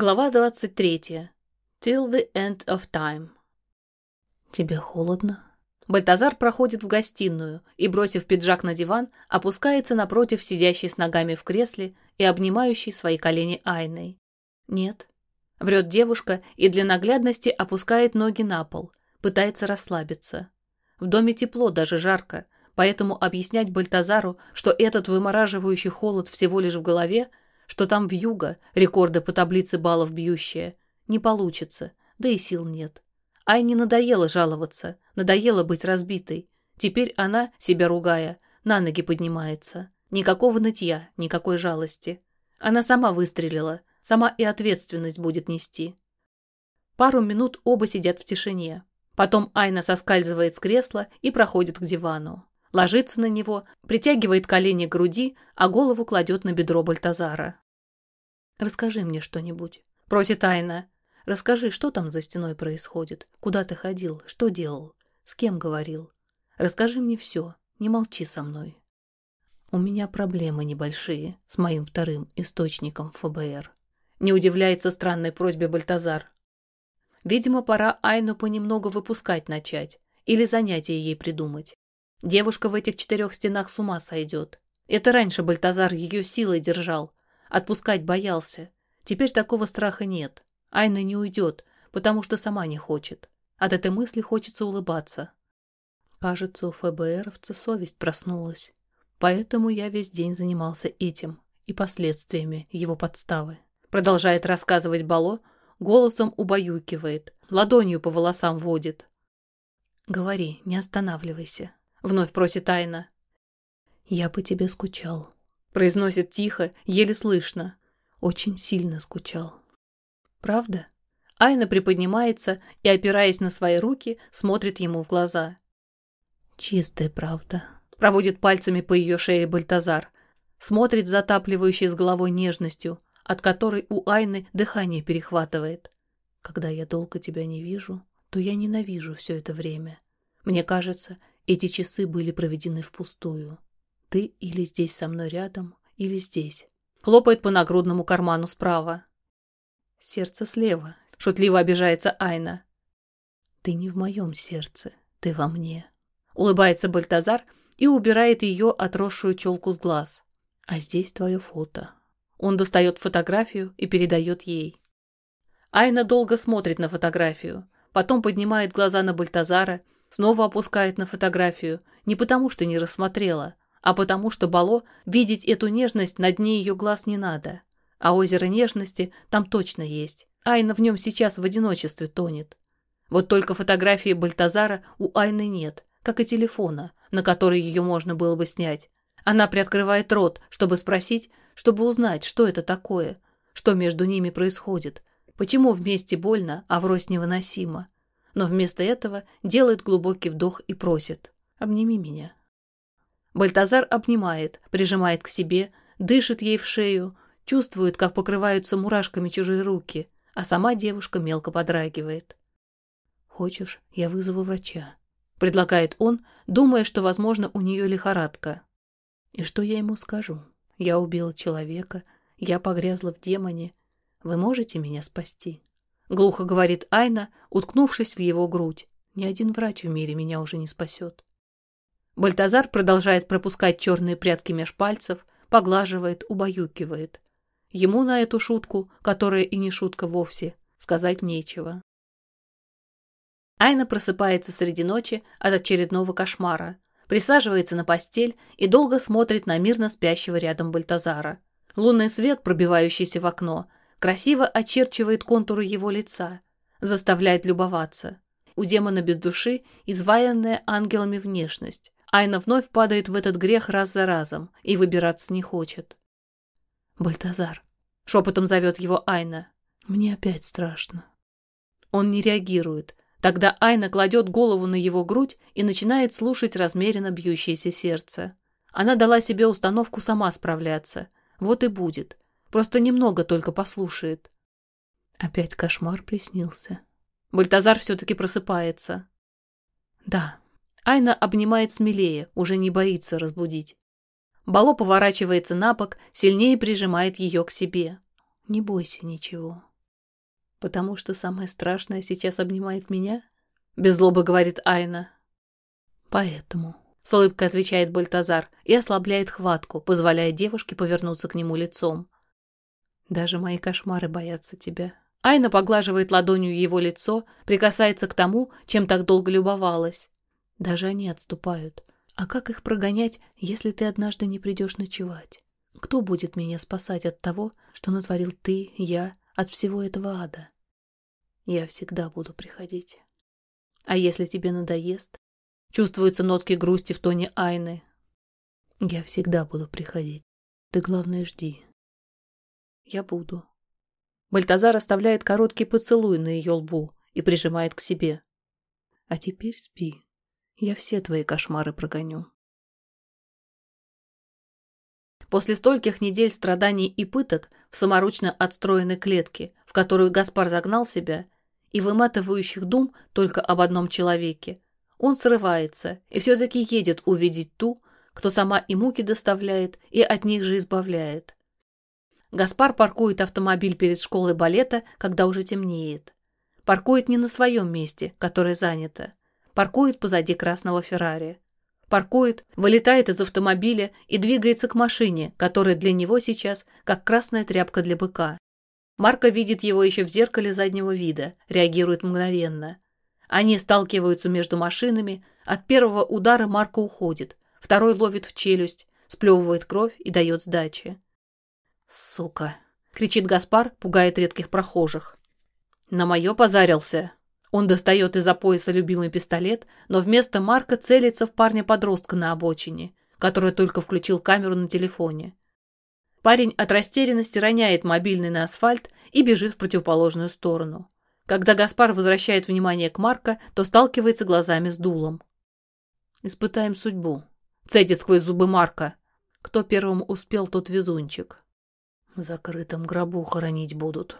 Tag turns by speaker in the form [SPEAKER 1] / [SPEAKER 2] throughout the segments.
[SPEAKER 1] Глава 23. Till the end of time. Тебе холодно? Бальтазар проходит в гостиную и, бросив пиджак на диван, опускается напротив сидящей с ногами в кресле и обнимающей свои колени Айной. Нет. Врет девушка и для наглядности опускает ноги на пол, пытается расслабиться. В доме тепло, даже жарко, поэтому объяснять Бальтазару, что этот вымораживающий холод всего лишь в голове – что там в юго рекорды по таблице баллов бьющие. Не получится, да и сил нет. Ай не надоело жаловаться, надоело быть разбитой. Теперь она, себя ругая, на ноги поднимается. Никакого нытья, никакой жалости. Она сама выстрелила, сама и ответственность будет нести. Пару минут оба сидят в тишине. Потом Айна соскальзывает с кресла и проходит к дивану. Ложится на него, притягивает колени к груди, а голову кладет на бедро Бальтазара. «Расскажи мне что-нибудь», — просит Айна. «Расскажи, что там за стеной происходит, куда ты ходил, что делал, с кем говорил. Расскажи мне все, не молчи со мной». «У меня проблемы небольшие с моим вторым источником ФБР». Не удивляется странной просьбе Бальтазар. Видимо, пора Айну понемногу выпускать начать или занятие ей придумать. Девушка в этих четырех стенах с ума сойдет. Это раньше Бальтазар ее силой держал. Отпускать боялся. Теперь такого страха нет. Айна не уйдет, потому что сама не хочет. От этой мысли хочется улыбаться. Кажется, у ФБРовца совесть проснулась. Поэтому я весь день занимался этим и последствиями его подставы. Продолжает рассказывать Бало, голосом убаюкивает, ладонью по волосам водит. Говори, не останавливайся. — вновь просит Айна. «Я по тебе скучал», — произносит тихо, еле слышно. «Очень сильно скучал». «Правда?» Айна приподнимается и, опираясь на свои руки, смотрит ему в глаза. «Чистая правда», — проводит пальцами по ее шее Бальтазар, смотрит затапливающей с головой нежностью, от которой у Айны дыхание перехватывает. «Когда я долго тебя не вижу, то я ненавижу все это время. Мне кажется, эти часы были проведены впустую. Ты или здесь со мной рядом, или здесь. Хлопает по нагрудному карману справа. Сердце слева. Шутливо обижается Айна. Ты не в моем сердце, ты во мне. Улыбается Бальтазар и убирает ее отросшую челку с глаз. А здесь твое фото. Он достает фотографию и передает ей. Айна долго смотрит на фотографию, потом поднимает глаза на Бальтазара Снова опускает на фотографию, не потому что не рассмотрела, а потому что Бало видеть эту нежность на дне ее глаз не надо. А озеро нежности там точно есть. Айна в нем сейчас в одиночестве тонет. Вот только фотографии Бальтазара у Айны нет, как и телефона, на который ее можно было бы снять. Она приоткрывает рот, чтобы спросить, чтобы узнать, что это такое, что между ними происходит, почему вместе больно, а врозь невыносимо но вместо этого делает глубокий вдох и просит «Обними меня». Бальтазар обнимает, прижимает к себе, дышит ей в шею, чувствует, как покрываются мурашками чужие руки, а сама девушка мелко подрагивает. «Хочешь, я вызову врача?» — предлагает он, думая, что, возможно, у нее лихорадка. «И что я ему скажу? Я убила человека, я погрязла в демоне. Вы можете меня спасти?» — глухо говорит Айна, уткнувшись в его грудь. «Ни один врач в мире меня уже не спасет». Бальтазар продолжает пропускать черные прядки меж пальцев, поглаживает, убаюкивает. Ему на эту шутку, которая и не шутка вовсе, сказать нечего. Айна просыпается среди ночи от очередного кошмара, присаживается на постель и долго смотрит на мирно спящего рядом Бальтазара. Лунный свет, пробивающийся в окно, красиво очерчивает контуры его лица, заставляет любоваться. У демона без души изваянная ангелами внешность. Айна вновь падает в этот грех раз за разом и выбираться не хочет. «Бальтазар», — шепотом зовет его Айна, — «мне опять страшно». Он не реагирует. Тогда Айна кладет голову на его грудь и начинает слушать размеренно бьющееся сердце. Она дала себе установку сама справляться. Вот и будет. Просто немного только послушает. Опять кошмар приснился. Бальтазар все-таки просыпается. Да. Айна обнимает смелее, уже не боится разбудить. Бало поворачивается на бок, сильнее прижимает ее к себе. Не бойся ничего. Потому что самое страшное сейчас обнимает меня? Без злобы говорит Айна. Поэтому. С улыбкой отвечает Бальтазар и ослабляет хватку, позволяя девушке повернуться к нему лицом. Даже мои кошмары боятся тебя. Айна поглаживает ладонью его лицо, прикасается к тому, чем так долго любовалась. Даже они отступают. А как их прогонять, если ты однажды не придешь ночевать? Кто будет меня спасать от того, что натворил ты, я, от всего этого ада? Я всегда буду приходить. А если тебе надоест? Чувствуются нотки грусти в тоне Айны. Я всегда буду приходить. Ты, главное, жди. Я буду. Бальтазар оставляет короткий поцелуй на ее лбу и прижимает к себе. А теперь спи. Я все твои кошмары прогоню. После стольких недель страданий и пыток в саморучно отстроенной клетке, в которую Гаспар загнал себя, и выматывающих дум только об одном человеке, он срывается и все-таки едет увидеть ту, кто сама и муки доставляет, и от них же избавляет. Гаспар паркует автомобиль перед школой балета, когда уже темнеет. Паркует не на своем месте, которое занято. Паркует позади красного Феррари. Паркует, вылетает из автомобиля и двигается к машине, которая для него сейчас как красная тряпка для быка. Марко видит его еще в зеркале заднего вида, реагирует мгновенно. Они сталкиваются между машинами, от первого удара Марко уходит, второй ловит в челюсть, сплевывает кровь и дает сдачи. «Сука!» — кричит Гаспар, пугает редких прохожих. «На мое позарился!» Он достает из-за пояса любимый пистолет, но вместо Марка целится в парня-подростка на обочине, который только включил камеру на телефоне. Парень от растерянности роняет мобильный на асфальт и бежит в противоположную сторону. Когда Гаспар возвращает внимание к Марка, то сталкивается глазами с дулом. «Испытаем судьбу», — цедит сквозь зубы Марка. Кто первым успел, тот везунчик. В закрытом гробу хоронить будут.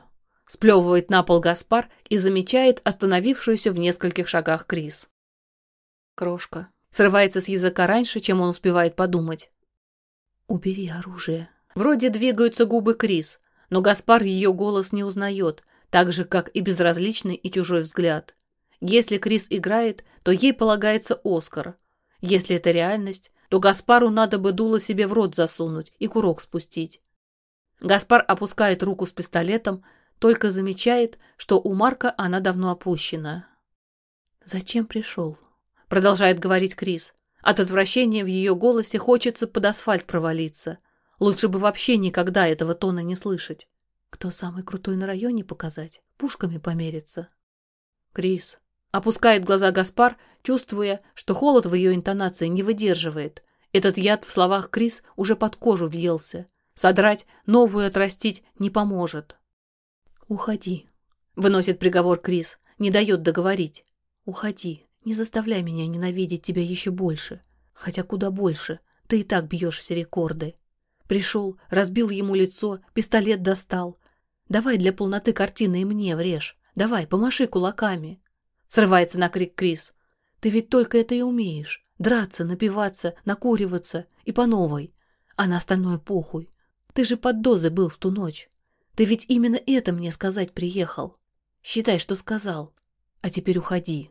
[SPEAKER 1] Сплевывает на пол Гаспар и замечает остановившуюся в нескольких шагах Крис. Крошка. Срывается с языка раньше, чем он успевает подумать. «Убери оружие». Вроде двигаются губы Крис, но Гаспар ее голос не узнает, так же, как и безразличный и чужой взгляд. Если Крис играет, то ей полагается Оскар. Если это реальность, то Гаспару надо бы дуло себе в рот засунуть и курок спустить. Гаспар опускает руку с пистолетом, только замечает, что у Марка она давно опущена. «Зачем пришел?» — продолжает говорить Крис. От отвращения в ее голосе хочется под асфальт провалиться. Лучше бы вообще никогда этого тона не слышать. Кто самый крутой на районе показать? Пушками помериться. Крис. Опускает глаза Гаспар, чувствуя, что холод в ее интонации не выдерживает. Этот яд в словах Крис уже под кожу въелся. Содрать, новую отрастить не поможет. «Уходи», — выносит приговор Крис, не дает договорить. «Уходи, не заставляй меня ненавидеть тебя еще больше. Хотя куда больше, ты и так бьешь все рекорды. Пришел, разбил ему лицо, пистолет достал. Давай для полноты картины и мне врежь. Давай, помаши кулаками». Срывается на крик Крис. «Ты ведь только это и умеешь. Драться, напиваться, накуриваться и по новой. А на остальное похуй. Ты же под дозой был в ту ночь. Ты ведь именно это мне сказать приехал. Считай, что сказал. А теперь уходи.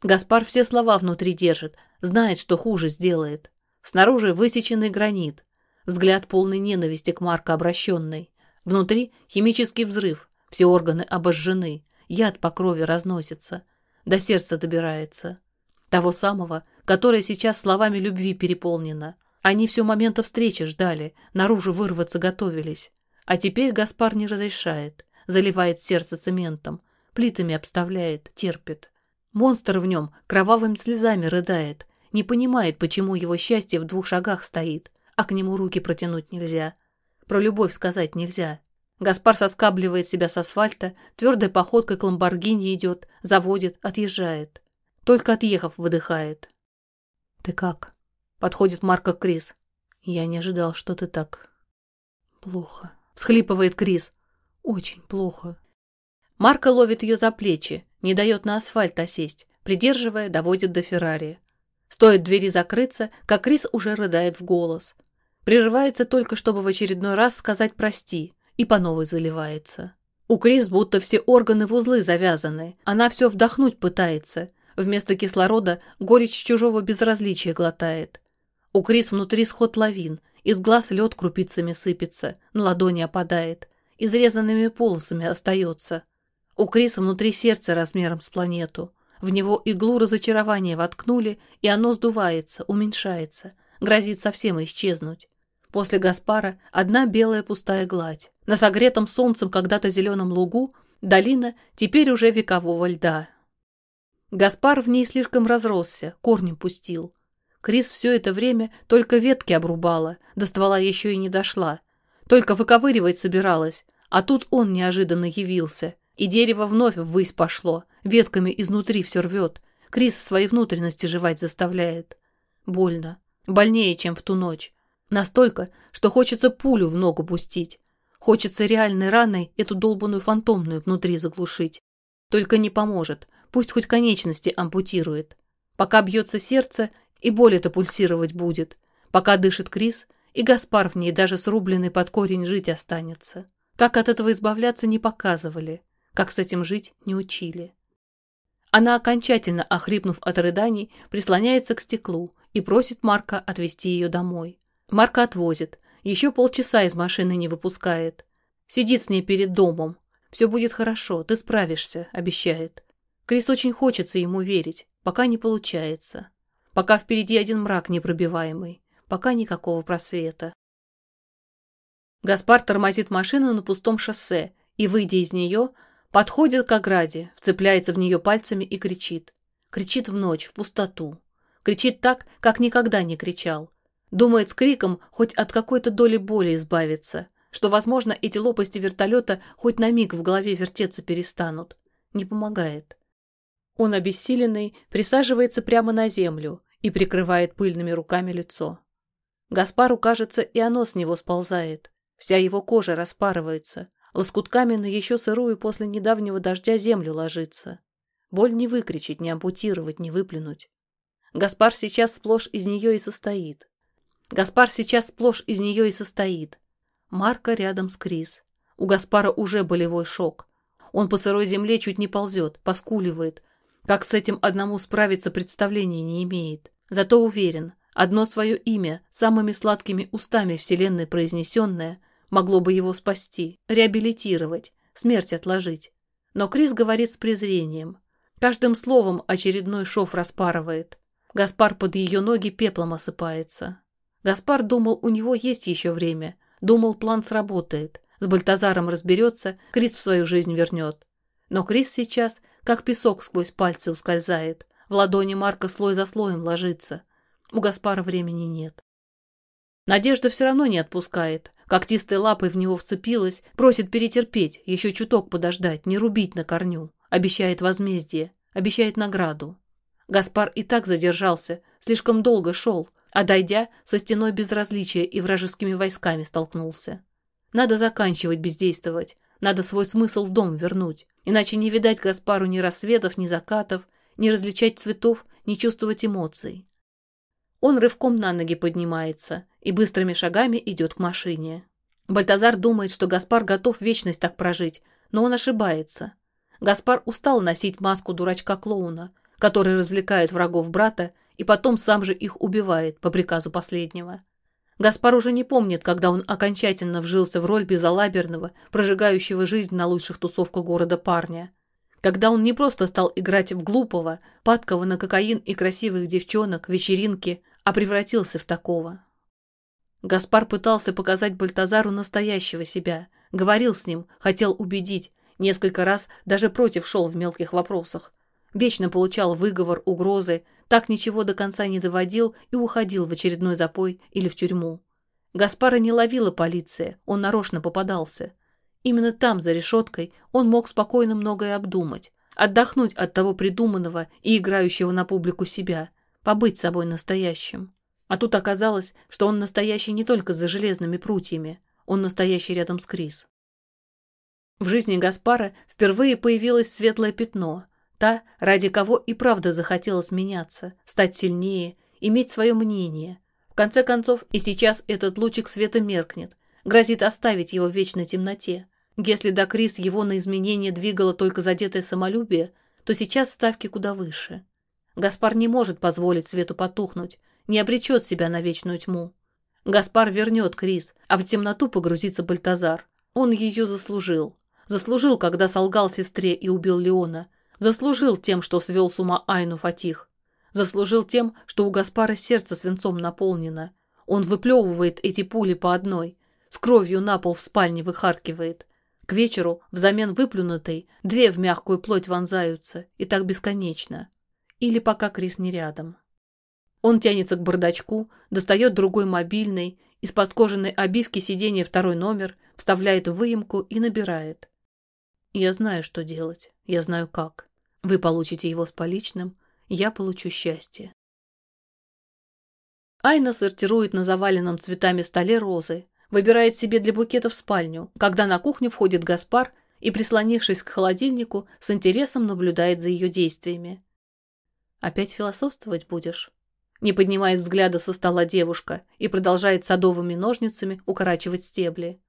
[SPEAKER 1] Гаспар все слова внутри держит, знает, что хуже сделает. Снаружи высеченный гранит. Взгляд полный ненависти к Марко обращенной. Внутри химический взрыв, все органы обожжены, яд по крови разносится, до сердца добирается. Того самого, которое сейчас словами любви переполнено, они все момента встречи ждали, наружу вырваться готовились. А теперь Гаспар не разрешает, заливает сердце цементом, плитами обставляет, терпит. Монстр в нем кровавыми слезами рыдает, не понимает, почему его счастье в двух шагах стоит, а к нему руки протянуть нельзя. Про любовь сказать нельзя. Гаспар соскабливает себя с асфальта, твердой походкой к ламборгини идет, заводит, отъезжает. Только отъехав, выдыхает. «Ты как?» Подходит Марко Крис. Я не ожидал, что ты так... Плохо. Схлипывает Крис. Очень плохо. Марко ловит ее за плечи, не дает на асфальт осесть, придерживая, доводит до Феррари. Стоит двери закрыться, как Крис уже рыдает в голос. Прерывается только, чтобы в очередной раз сказать «прости», и по новой заливается. У Крис будто все органы в узлы завязаны. Она все вдохнуть пытается. Вместо кислорода горечь чужого безразличия глотает. У Крис внутри сход лавин. Из глаз лед крупицами сыпется, на ладони опадает. Изрезанными полосами остается. У Криса внутри сердце размером с планету. В него иглу разочарования воткнули, и оно сдувается, уменьшается, грозит совсем исчезнуть. После Гаспара одна белая пустая гладь. На согретом солнцем когда-то зеленом лугу долина теперь уже векового льда. Гаспар в ней слишком разросся, корнем пустил. Крис все это время только ветки обрубала, до ствола еще и не дошла. Только выковыривать собиралась, а тут он неожиданно явился. И дерево вновь ввысь пошло, ветками изнутри все рвет. Крис свои внутренности жевать заставляет. Больно. Больнее, чем в ту ночь. Настолько, что хочется пулю в ногу пустить. Хочется реальной раной эту долбанную фантомную внутри заглушить. Только не поможет, пусть хоть конечности ампутирует. Пока бьется сердце, и боль это пульсировать будет. Пока дышит Крис, и Гаспар в ней даже срубленный под корень жить останется. Как от этого избавляться не показывали, как с этим жить не учили. Она, окончательно охрипнув от рыданий, прислоняется к стеклу и просит Марка отвезти ее домой. Марка отвозит. Еще полчаса из машины не выпускает. Сидит с ней перед домом. Все будет хорошо, ты справишься, обещает. Крис очень хочется ему верить, пока не получается. Пока впереди один мрак непробиваемый. Пока никакого просвета. Гаспар тормозит машину на пустом шоссе и, выйдя из нее, подходит к ограде, вцепляется в нее пальцами и кричит. Кричит в ночь, в пустоту. Кричит так, как никогда не кричал. Думает с криком хоть от какой-то доли боли избавиться, что, возможно, эти лопасти вертолета хоть на миг в голове вертеться перестанут. Не помогает. Он, обессиленный, присаживается прямо на землю и прикрывает пыльными руками лицо. Гаспару, кажется, и оно с него сползает. Вся его кожа распарывается, лоскутками на еще сырую после недавнего дождя землю ложится. Боль не выкричить, не ампутировать, не выплюнуть. Гаспар сейчас сплошь из нее и состоит. Гаспар сейчас сплошь из нее и состоит. Марка рядом с Крис. У Гаспара уже болевой шок. Он по сырой земле чуть не ползет, поскуливает. Как с этим одному справиться, представления не имеет. Зато уверен, одно свое имя, самыми сладкими устами Вселенной произнесенное, могло бы его спасти, реабилитировать, смерть отложить. Но Крис говорит с презрением. Каждым словом очередной шов распарывает. Гаспар под ее ноги пеплом осыпается. Гаспар думал, у него есть еще время. Думал, план сработает. С Бальтазаром разберется, Крис в свою жизнь вернет. Но Крис сейчас, как песок сквозь пальцы ускользает. В ладони Марка слой за слоем ложится. У Гаспара времени нет. Надежда все равно не отпускает. Когтистой лапой в него вцепилась, просит перетерпеть, еще чуток подождать, не рубить на корню. Обещает возмездие, обещает награду. Гаспар и так задержался, слишком долго шел, а дойдя, со стеной безразличия и вражескими войсками столкнулся. Надо заканчивать бездействовать, надо свой смысл в дом вернуть, иначе не видать Гаспару ни рассветов, ни закатов, не различать цветов, не чувствовать эмоций. Он рывком на ноги поднимается и быстрыми шагами идет к машине. Бальтазар думает, что Гаспар готов вечность так прожить, но он ошибается. Гаспар устал носить маску дурачка-клоуна, который развлекает врагов брата и потом сам же их убивает по приказу последнего. Гаспар уже не помнит, когда он окончательно вжился в роль безалаберного, прожигающего жизнь на лучших тусовках города парня. Когда он не просто стал играть в глупого, падкого на кокаин и красивых девчонок, вечеринки, а превратился в такого. Гаспар пытался показать Бальтазару настоящего себя, говорил с ним, хотел убедить, несколько раз даже против шел в мелких вопросах. Вечно получал выговор, угрозы, так ничего до конца не заводил и уходил в очередной запой или в тюрьму. Гаспара не ловила полиция, он нарочно попадался. Именно там, за решеткой, он мог спокойно многое обдумать, отдохнуть от того придуманного и играющего на публику себя, побыть собой настоящим. А тут оказалось, что он настоящий не только за железными прутьями, он настоящий рядом с Крис. В жизни Гаспара впервые появилось светлое пятно, Та, ради кого и правда захотелось меняться, стать сильнее, иметь свое мнение. В конце концов, и сейчас этот лучик света меркнет, грозит оставить его в вечной темноте. Если до Крис его на изменение двигало только задетое самолюбие, то сейчас ставки куда выше. Гаспар не может позволить свету потухнуть, не обречет себя на вечную тьму. Гаспар вернет Крис, а в темноту погрузится Бальтазар. Он ее заслужил. Заслужил, когда солгал сестре и убил Леона. Заслужил тем, что свел с ума Айну Фатих. Заслужил тем, что у Гаспара сердце свинцом наполнено. Он выплевывает эти пули по одной. С кровью на пол в спальне выхаркивает. К вечеру, взамен выплюнутой, две в мягкую плоть вонзаются. И так бесконечно. Или пока Крис не рядом. Он тянется к бардачку, достает другой мобильный, из-под кожаной обивки сиденья второй номер, вставляет в выемку и набирает. Я знаю, что делать. Я знаю, как. Вы получите его с поличным, я получу счастье. Айна сортирует на заваленном цветами столе розы, выбирает себе для букета в спальню, когда на кухню входит Гаспар и, прислонившись к холодильнику, с интересом наблюдает за ее действиями. «Опять философствовать будешь?» Не поднимает взгляда со стола девушка и продолжает садовыми ножницами укорачивать стебли.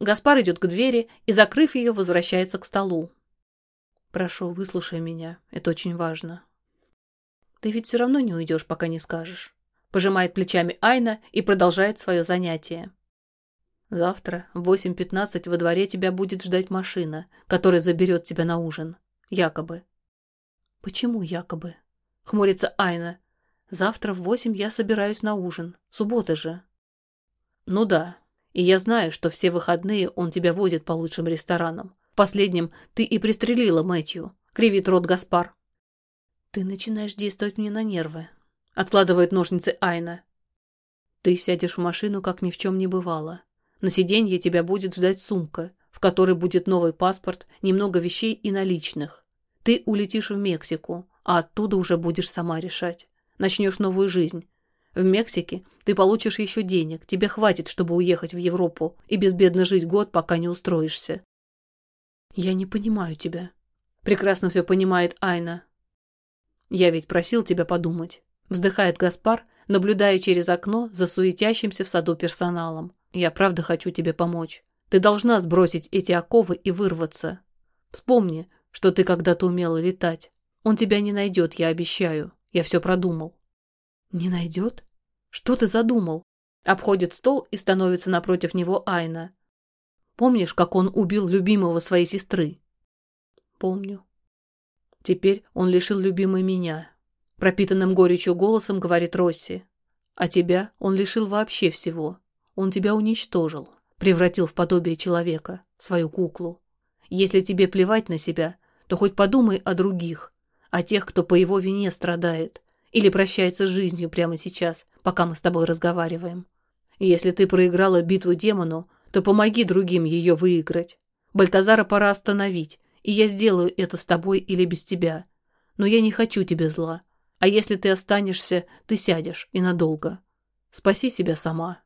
[SPEAKER 1] Гаспар идет к двери и, закрыв ее, возвращается к столу. «Прошу, выслушай меня. Это очень важно». «Ты ведь все равно не уйдешь, пока не скажешь». Пожимает плечами Айна и продолжает свое занятие. «Завтра в 8.15 во дворе тебя будет ждать машина, которая заберет тебя на ужин. Якобы». «Почему якобы?» — хмурится Айна, Завтра в восемь я собираюсь на ужин. Суббота же. Ну да. И я знаю, что все выходные он тебя возит по лучшим ресторанам. В последнем ты и пристрелила Мэтью. Кривит рот Гаспар. Ты начинаешь действовать мне на нервы. Откладывает ножницы Айна. Ты сядешь в машину, как ни в чем не бывало. На сиденье тебя будет ждать сумка, в которой будет новый паспорт, немного вещей и наличных. Ты улетишь в Мексику, а оттуда уже будешь сама решать начнешь новую жизнь. В Мексике ты получишь еще денег, тебе хватит, чтобы уехать в Европу и безбедно жить год, пока не устроишься. Я не понимаю тебя. Прекрасно все понимает Айна. Я ведь просил тебя подумать. Вздыхает Гаспар, наблюдая через окно за суетящимся в саду персоналом. Я правда хочу тебе помочь. Ты должна сбросить эти оковы и вырваться. Вспомни, что ты когда-то умела летать. Он тебя не найдет, я обещаю. Я все продумал. Не найдет? Что ты задумал? Обходит стол и становится напротив него Айна. Помнишь, как он убил любимого своей сестры? Помню. Теперь он лишил любимой меня. Пропитанным горечью голосом говорит Росси. А тебя он лишил вообще всего. Он тебя уничтожил, превратил в подобие человека, свою куклу. Если тебе плевать на себя, то хоть подумай о других, о тех, кто по его вине страдает или прощается с жизнью прямо сейчас, пока мы с тобой разговариваем. Если ты проиграла битву демону, то помоги другим ее выиграть. Бальтазара пора остановить, и я сделаю это с тобой или без тебя. Но я не хочу тебе зла. А если ты останешься, ты сядешь и надолго. Спаси себя сама.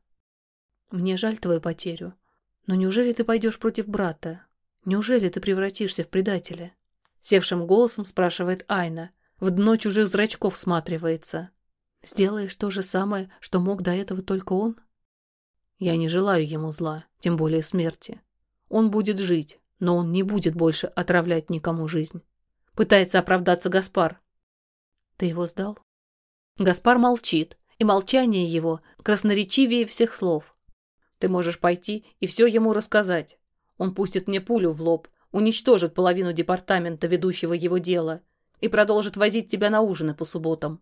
[SPEAKER 1] Мне жаль твою потерю. Но неужели ты пойдешь против брата? Неужели ты превратишься в предателя? Севшим голосом спрашивает Айна. В дно чужих зрачков всматривается. Сделаешь то же самое, что мог до этого только он? Я не желаю ему зла, тем более смерти. Он будет жить, но он не будет больше отравлять никому жизнь. Пытается оправдаться Гаспар. Ты его сдал? Гаспар молчит, и молчание его красноречивее всех слов. Ты можешь пойти и все ему рассказать. Он пустит мне пулю в лоб, уничтожит половину департамента, ведущего его дело, и продолжит возить тебя на ужины по субботам.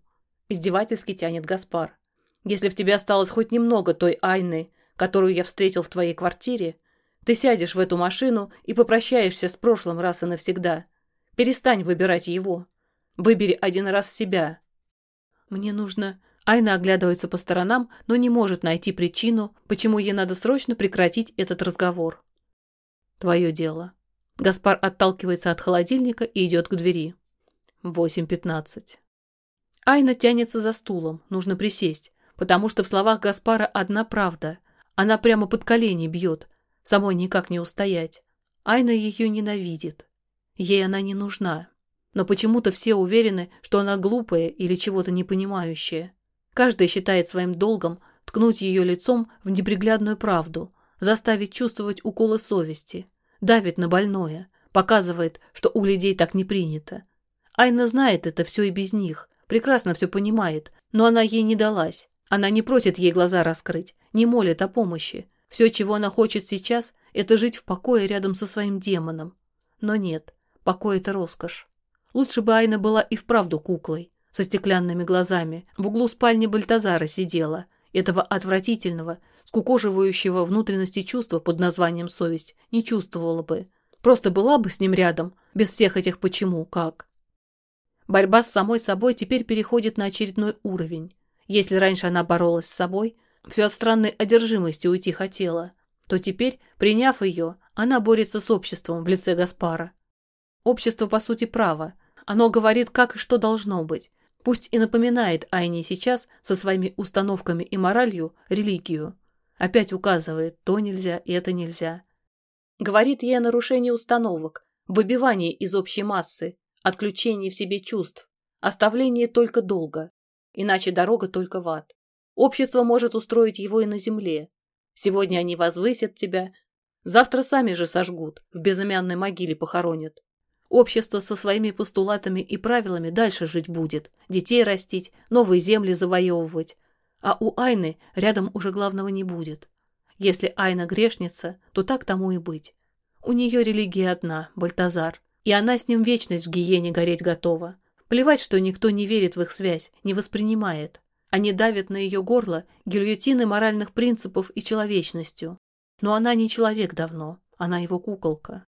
[SPEAKER 1] Издевательски тянет Гаспар. Если в тебе осталось хоть немного той Айны, которую я встретил в твоей квартире, ты сядешь в эту машину и попрощаешься с прошлым раз и навсегда. Перестань выбирать его. Выбери один раз себя. Мне нужно... Айна оглядывается по сторонам, но не может найти причину, почему ей надо срочно прекратить этот разговор. Твое дело. Гаспар отталкивается от холодильника и идет к двери. 8.15. Айна тянется за стулом, нужно присесть, потому что в словах Гаспара одна правда. Она прямо под колени бьет, самой никак не устоять. Айна ее ненавидит. Ей она не нужна. Но почему-то все уверены, что она глупая или чего-то не понимающая. Каждый считает своим долгом ткнуть ее лицом в неприглядную правду, заставить чувствовать уколы совести – давит на больное, показывает, что у людей так не принято. Айна знает это все и без них, прекрасно все понимает, но она ей не далась. Она не просит ей глаза раскрыть, не молит о помощи. Все, чего она хочет сейчас, это жить в покое рядом со своим демоном. Но нет, покой – это роскошь. Лучше бы Айна была и вправду куклой, со стеклянными глазами, в углу спальни Бальтазара сидела, этого отвратительного, скукоживающего внутренности чувства под названием совесть, не чувствовала бы. Просто была бы с ним рядом, без всех этих «почему», «как». Борьба с самой собой теперь переходит на очередной уровень. Если раньше она боролась с собой, все от странной одержимости уйти хотела, то теперь, приняв ее, она борется с обществом в лице Гаспара. Общество, по сути, право. Оно говорит, как и что должно быть. Пусть и напоминает Айне сейчас со своими установками и моралью религию. Опять указывает, то нельзя и это нельзя. Говорит ей о нарушении установок, выбивании из общей массы, отключении в себе чувств, оставлении только долга. Иначе дорога только в ад. Общество может устроить его и на земле. Сегодня они возвысят тебя, завтра сами же сожгут, в безымянной могиле похоронят. Общество со своими постулатами и правилами дальше жить будет, детей растить, новые земли завоевывать. А у Айны рядом уже главного не будет. Если Айна грешница, то так тому и быть. У нее религия одна, Бальтазар, и она с ним вечность в гиене гореть готова. Плевать, что никто не верит в их связь, не воспринимает. Они давят на ее горло гильотины моральных принципов и человечностью. Но она не человек давно, она его куколка.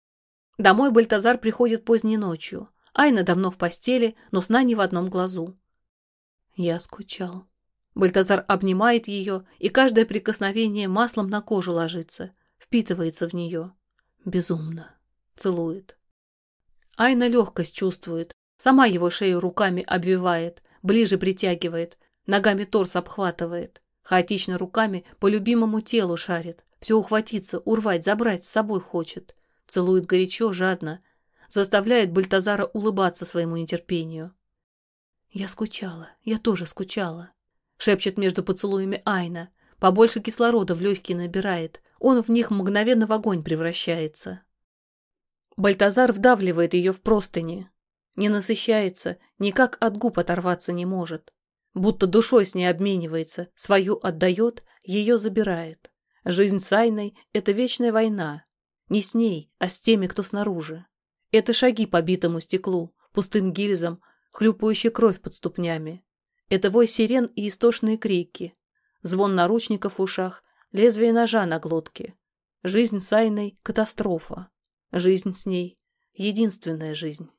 [SPEAKER 1] Домой Бальтазар приходит поздней ночью. Айна давно в постели, но сна не в одном глазу. Я скучал. Бальтазар обнимает ее, и каждое прикосновение маслом на кожу ложится, впитывается в нее. Безумно. Целует. Айна легкость чувствует, сама его шею руками обвивает, ближе притягивает, ногами торс обхватывает, хаотично руками по любимому телу шарит, все ухватиться, урвать, забрать с собой хочет целует горячо, жадно, заставляет Бальтазара улыбаться своему нетерпению. «Я скучала, я тоже скучала», — шепчет между поцелуями Айна. Побольше кислорода в легкие набирает, он в них мгновенно в огонь превращается. Бальтазар вдавливает ее в простыни. Не насыщается, никак от губ оторваться не может. Будто душой с ней обменивается, свою отдает, ее забирает. Жизнь с Айной — это вечная война, не с ней, а с теми, кто снаружи. Это шаги по битому стеклу, пустым гильзам, хлюпающая кровь под ступнями. Это вой сирен и истошные крики. Звон наручников в ушах, лезвие ножа на глотке. Жизнь с Айной – катастрофа. Жизнь с ней – единственная жизнь.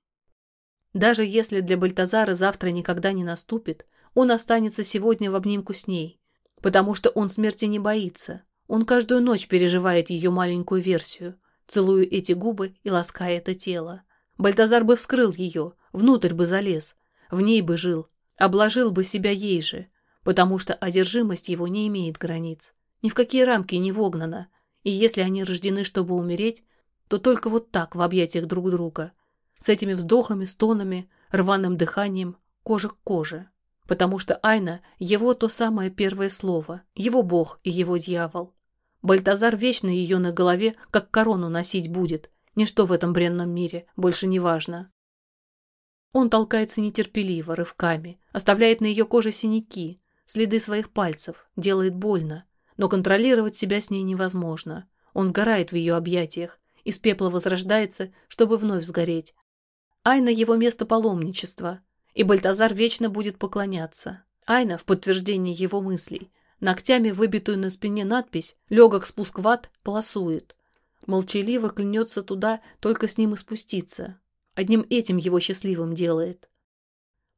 [SPEAKER 1] Даже если для Бальтазара завтра никогда не наступит, он останется сегодня в обнимку с ней, потому что он смерти не боится, он каждую ночь переживает ее маленькую версию, целуя эти губы и лаская это тело. Бальтазар бы вскрыл ее, внутрь бы залез, в ней бы жил, обложил бы себя ей же, потому что одержимость его не имеет границ, ни в какие рамки не вогнана, и если они рождены, чтобы умереть, то только вот так, в объятиях друг друга, с этими вздохами, стонами, рваным дыханием, кожа к коже. Потому что Айна – его то самое первое слово, его бог и его дьявол. Бальтазар вечно ее на голове, как корону носить будет. Ничто в этом бренном мире больше не важно. Он толкается нетерпеливо, рывками, оставляет на ее коже синяки, следы своих пальцев, делает больно, но контролировать себя с ней невозможно. Он сгорает в ее объятиях, из пепла возрождается, чтобы вновь сгореть. Айна его место паломничества, и Бальтазар вечно будет поклоняться. Айна в подтверждение его мыслей, Ногтями выбитую на спине надпись «Легок спуск в ад» полосует. Молчаливо клянется туда только с ним и спуститься. Одним этим его счастливым делает.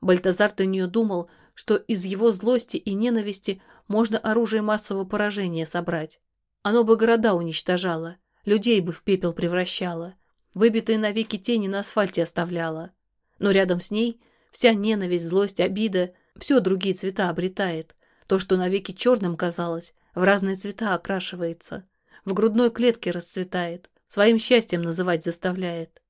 [SPEAKER 1] Бальтазар до нее думал, что из его злости и ненависти можно оружие массового поражения собрать. Оно бы города уничтожало, людей бы в пепел превращало, выбитые навеки тени на асфальте оставляло. Но рядом с ней вся ненависть, злость, обида, все другие цвета обретает. То, что навеки черным казалось, в разные цвета окрашивается, в грудной клетке расцветает, своим счастьем называть заставляет.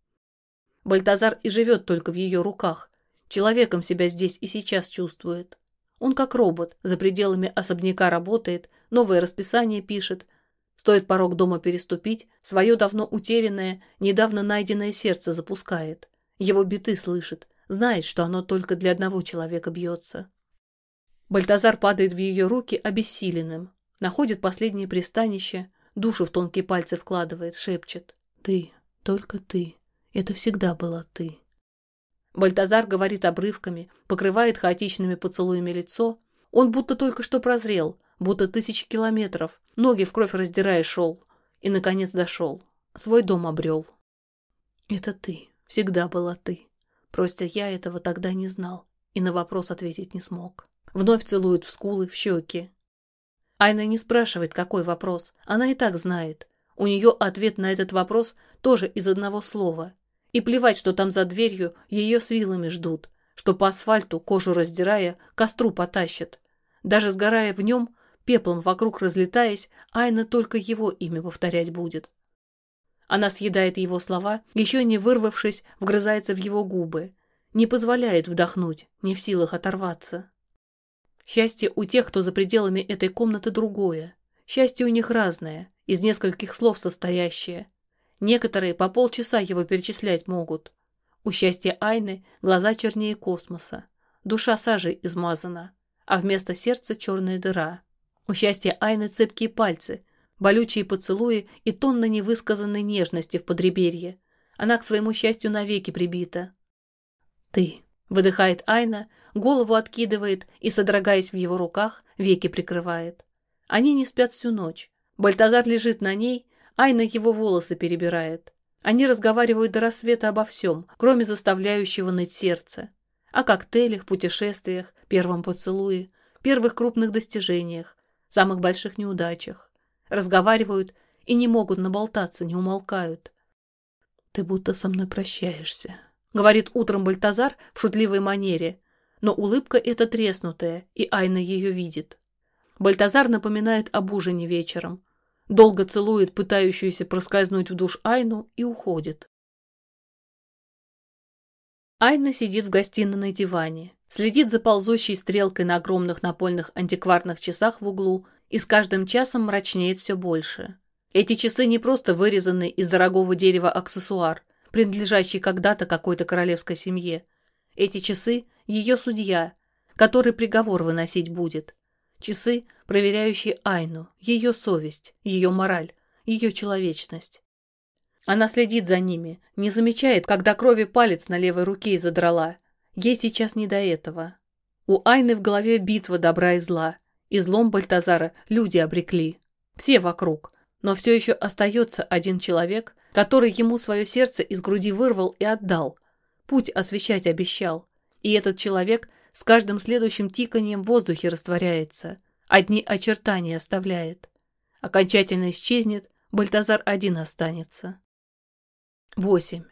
[SPEAKER 1] Бальтазар и живет только в ее руках, человеком себя здесь и сейчас чувствует. Он как робот, за пределами особняка работает, новое расписание пишет, Стоит порог дома переступить, свое давно утерянное, недавно найденное сердце запускает. Его биты слышит, знает, что оно только для одного человека бьется. Бальтазар падает в ее руки обессиленным, находит последнее пристанище, душу в тонкие пальцы вкладывает, шепчет. «Ты, только ты. Это всегда была ты». Бальтазар говорит обрывками, покрывает хаотичными поцелуями лицо. Он будто только что прозрел, будто тысячи километров, ноги в кровь раздирая шел. И, наконец, дошел. Свой дом обрел. «Это ты. Всегда была ты. Просто я этого тогда не знал и на вопрос ответить не смог». Вновь целует в скулы, в щеки. Айна не спрашивает, какой вопрос. Она и так знает. У нее ответ на этот вопрос тоже из одного слова. И плевать, что там за дверью ее с вилами ждут, что по асфальту, кожу раздирая, костру потащат. Даже сгорая в нем, пеплом вокруг разлетаясь, Айна только его имя повторять будет. Она съедает его слова, еще не вырвавшись, вгрызается в его губы. Не позволяет вдохнуть, не в силах оторваться. Счастье у тех, кто за пределами этой комнаты, другое. Счастье у них разное, из нескольких слов состоящее. Некоторые по полчаса его перечислять могут. У счастья Айны глаза чернее космоса, душа сажей измазана, а вместо сердца черная дыра. У счастья Айны цепкие пальцы, болючие поцелуи и тонна невысказанной нежности в подреберье. Она к своему счастью навеки прибита. «Ты», — выдыхает Айна, голову откидывает и, содрогаясь в его руках, веки прикрывает. Они не спят всю ночь. Бальтазар лежит на ней, Айна его волосы перебирает. Они разговаривают до рассвета обо всем, кроме заставляющего ныть сердце. О коктейлях, путешествиях, первом поцелуе, первых крупных достижениях, самых больших неудачах. Разговаривают и не могут наболтаться, не умолкают. «Ты будто со мной прощаешься», — говорит утром Бальтазар в шутливой манере, но улыбка эта треснутая, и Айна ее видит. Бальтазар напоминает об ужине вечером. Долго целует пытающуюся проскользнуть в душ Айну и уходит. Айна сидит в гостиной на диване, следит за ползущей стрелкой на огромных напольных антикварных часах в углу и с каждым часом мрачнеет все больше. Эти часы не просто вырезанный из дорогого дерева аксессуар, принадлежащий когда-то какой-то королевской семье. Эти часы ее судья, который приговор выносить будет. Часы, проверяющие Айну, ее совесть, ее мораль, ее человечность. Она следит за ними, не замечает, когда крови палец на левой руке задрала. Ей сейчас не до этого. У Айны в голове битва добра и зла. И злом Бальтазара люди обрекли. Все вокруг. Но все еще остается один человек, который ему свое сердце из груди вырвал и отдал. Путь освещать обещал. И этот человек с каждым следующим тиканием в воздухе растворяется, одни очертания оставляет. Окончательно исчезнет, Бальтазар один останется. 8.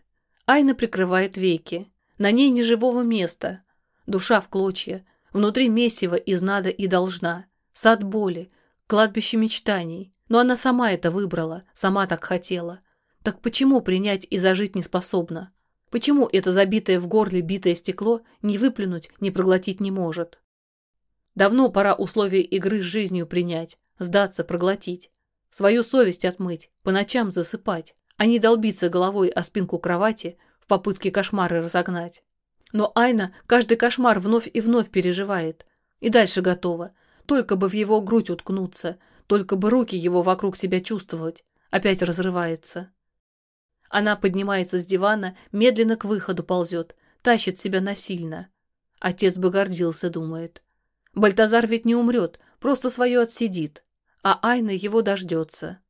[SPEAKER 1] Айна прикрывает веки. На ней ни живого места. Душа в клочья. Внутри месиво из надо и должна. Сад боли. Кладбище мечтаний. Но она сама это выбрала, сама так хотела. Так почему принять и зажить не способна? Почему это забитое в горле битое стекло ни выплюнуть, ни проглотить не может? Давно пора условия игры с жизнью принять, сдаться, проглотить. Свою совесть отмыть, по ночам засыпать, а не долбиться головой о спинку кровати в попытке кошмары разогнать. Но Айна каждый кошмар вновь и вновь переживает. И дальше готова. Только бы в его грудь уткнуться, только бы руки его вокруг себя чувствовать. Опять разрывается. Она поднимается с дивана, медленно к выходу ползет, тащит себя насильно. Отец бы гордился, думает. Бальтазар ведь не умрет, просто свое отсидит. А Айна его дождется.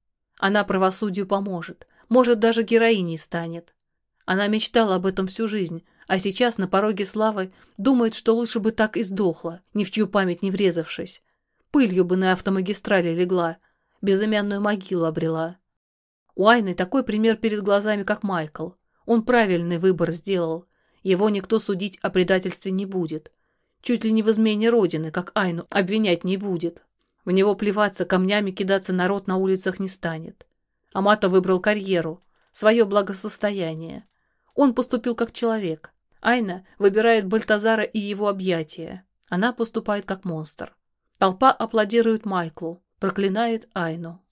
[SPEAKER 1] Она правосудию поможет, может, даже героиней станет. Она мечтала об этом всю жизнь, а сейчас на пороге славы думает, что лучше бы так и сдохла, ни в чью память не врезавшись. Пылью бы на автомагистрале легла, безымянную могилу обрела. У Айны такой пример перед глазами, как Майкл. Он правильный выбор сделал. Его никто судить о предательстве не будет. Чуть ли не в измене Родины, как Айну, обвинять не будет. В него плеваться, камнями кидаться народ на улицах не станет. Амата выбрал карьеру, свое благосостояние. Он поступил как человек. Айна выбирает Бальтазара и его объятия. Она поступает как монстр. Толпа аплодирует Майклу, проклинает Айну.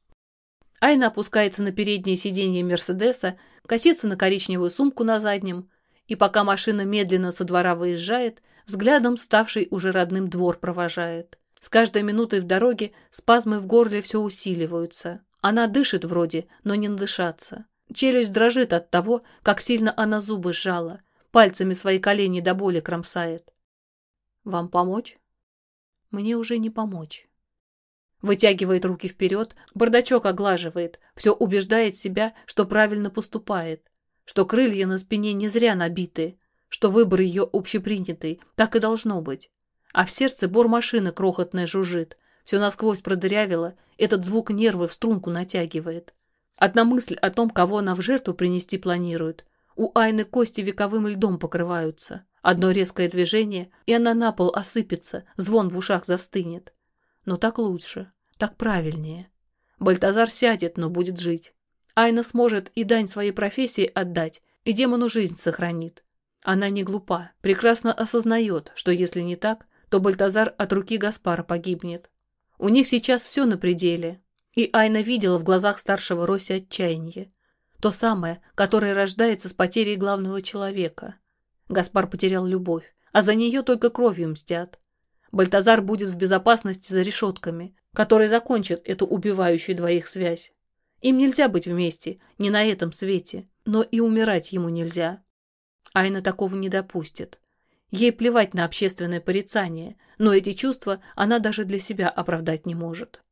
[SPEAKER 1] Айна опускается на переднее сиденье Мерседеса, косится на коричневую сумку на заднем, и пока машина медленно со двора выезжает, взглядом ставший уже родным двор провожает. С каждой минутой в дороге спазмы в горле все усиливаются. Она дышит вроде, но не надышаться. Челюсть дрожит от того, как сильно она зубы сжала, пальцами свои колени до боли кромсает. «Вам помочь?» «Мне уже не помочь». Вытягивает руки вперед, бардачок оглаживает, все убеждает себя, что правильно поступает, что крылья на спине не зря набиты, что выбор ее общепринятый, так и должно быть. А в сердце бор машины крохотная жужжит, все насквозь продырявило, этот звук нервы в струнку натягивает. Одна мысль о том, кого она в жертву принести планирует. У Айны кости вековым льдом покрываются. Одно резкое движение, и она на пол осыпется, звон в ушах застынет. Но так лучше, так правильнее. Бальтазар сядет, но будет жить. Айна сможет и дань своей профессии отдать, и демону жизнь сохранит. Она не глупа, прекрасно осознает, что если не так, то Бальтазар от руки Гаспара погибнет. У них сейчас все на пределе. И Айна видела в глазах старшего Роси отчаяние. То самое, которое рождается с потерей главного человека. Гаспар потерял любовь, а за нее только кровью мстят. Бальтазар будет в безопасности за решетками, которые закончат эту убивающую двоих связь. Им нельзя быть вместе, не на этом свете, но и умирать ему нельзя. Айна такого не допустит. Ей плевать на общественное порицание, но эти чувства она даже для себя оправдать не может.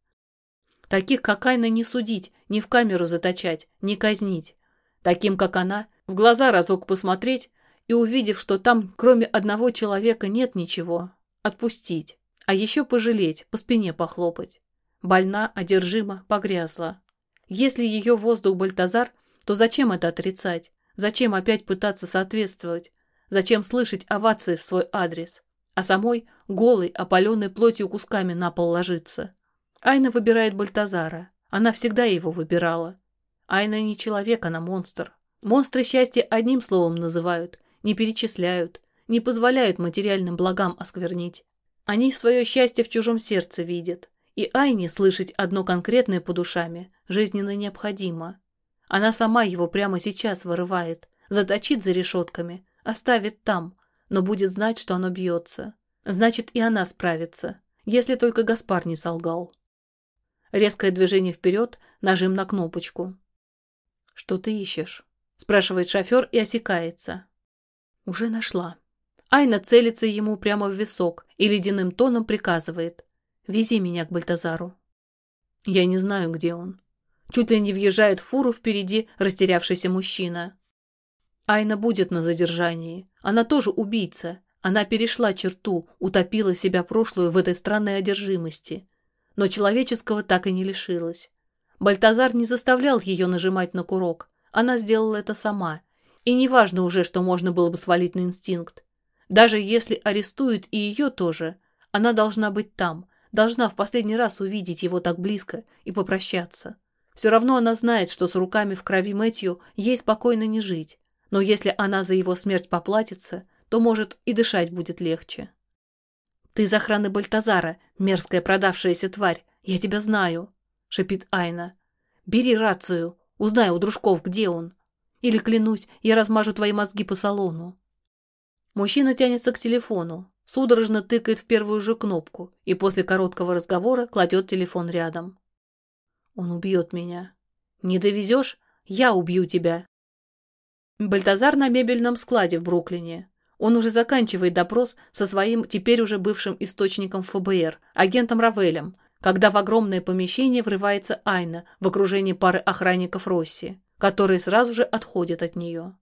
[SPEAKER 1] Таких, как Айна, не судить, ни в камеру заточать, не казнить. Таким, как она, в глаза разок посмотреть и, увидев, что там, кроме одного человека, нет ничего, отпустить. А еще пожалеть, по спине похлопать. Больна, одержима, погрязла. Если ее воздух Бальтазар, то зачем это отрицать? Зачем опять пытаться соответствовать? Зачем слышать овации в свой адрес? А самой голой, опаленной плотью кусками на пол ложиться? Айна выбирает Бальтазара. Она всегда его выбирала. Айна не человек, она монстр. Монстры счастья одним словом называют, не перечисляют, не позволяют материальным благам осквернить. Они свое счастье в чужом сердце видят. И Айне слышать одно конкретное по душами жизненно необходимо. Она сама его прямо сейчас вырывает, заточит за решетками, оставит там, но будет знать, что оно бьется. Значит, и она справится, если только Гаспар не солгал. Резкое движение вперед, нажим на кнопочку. «Что ты ищешь?» – спрашивает шофер и осекается. «Уже нашла». Айна целится ему прямо в висок и ледяным тоном приказывает. «Вези меня к Бальтазару». Я не знаю, где он. Чуть ли не въезжает в фуру впереди растерявшийся мужчина. Айна будет на задержании. Она тоже убийца. Она перешла черту, утопила себя прошлую в этой странной одержимости. Но человеческого так и не лишилась. Бальтазар не заставлял ее нажимать на курок. Она сделала это сама. И неважно уже, что можно было бы свалить на инстинкт. Даже если арестуют и ее тоже, она должна быть там, должна в последний раз увидеть его так близко и попрощаться. Все равно она знает, что с руками в крови Мэтью ей спокойно не жить, но если она за его смерть поплатится, то, может, и дышать будет легче. «Ты из охраны Бальтазара, мерзкая продавшаяся тварь, я тебя знаю», — шипит Айна. «Бери рацию, узнай у дружков, где он. Или, клянусь, я размажу твои мозги по салону». Мужчина тянется к телефону, судорожно тыкает в первую же кнопку и после короткого разговора кладет телефон рядом. «Он убьет меня. Не довезешь? Я убью тебя!» Бальтазар на мебельном складе в Бруклине. Он уже заканчивает допрос со своим теперь уже бывшим источником ФБР, агентом Равелем, когда в огромное помещение врывается Айна в окружении пары охранников Росси, которые сразу же отходят от нее.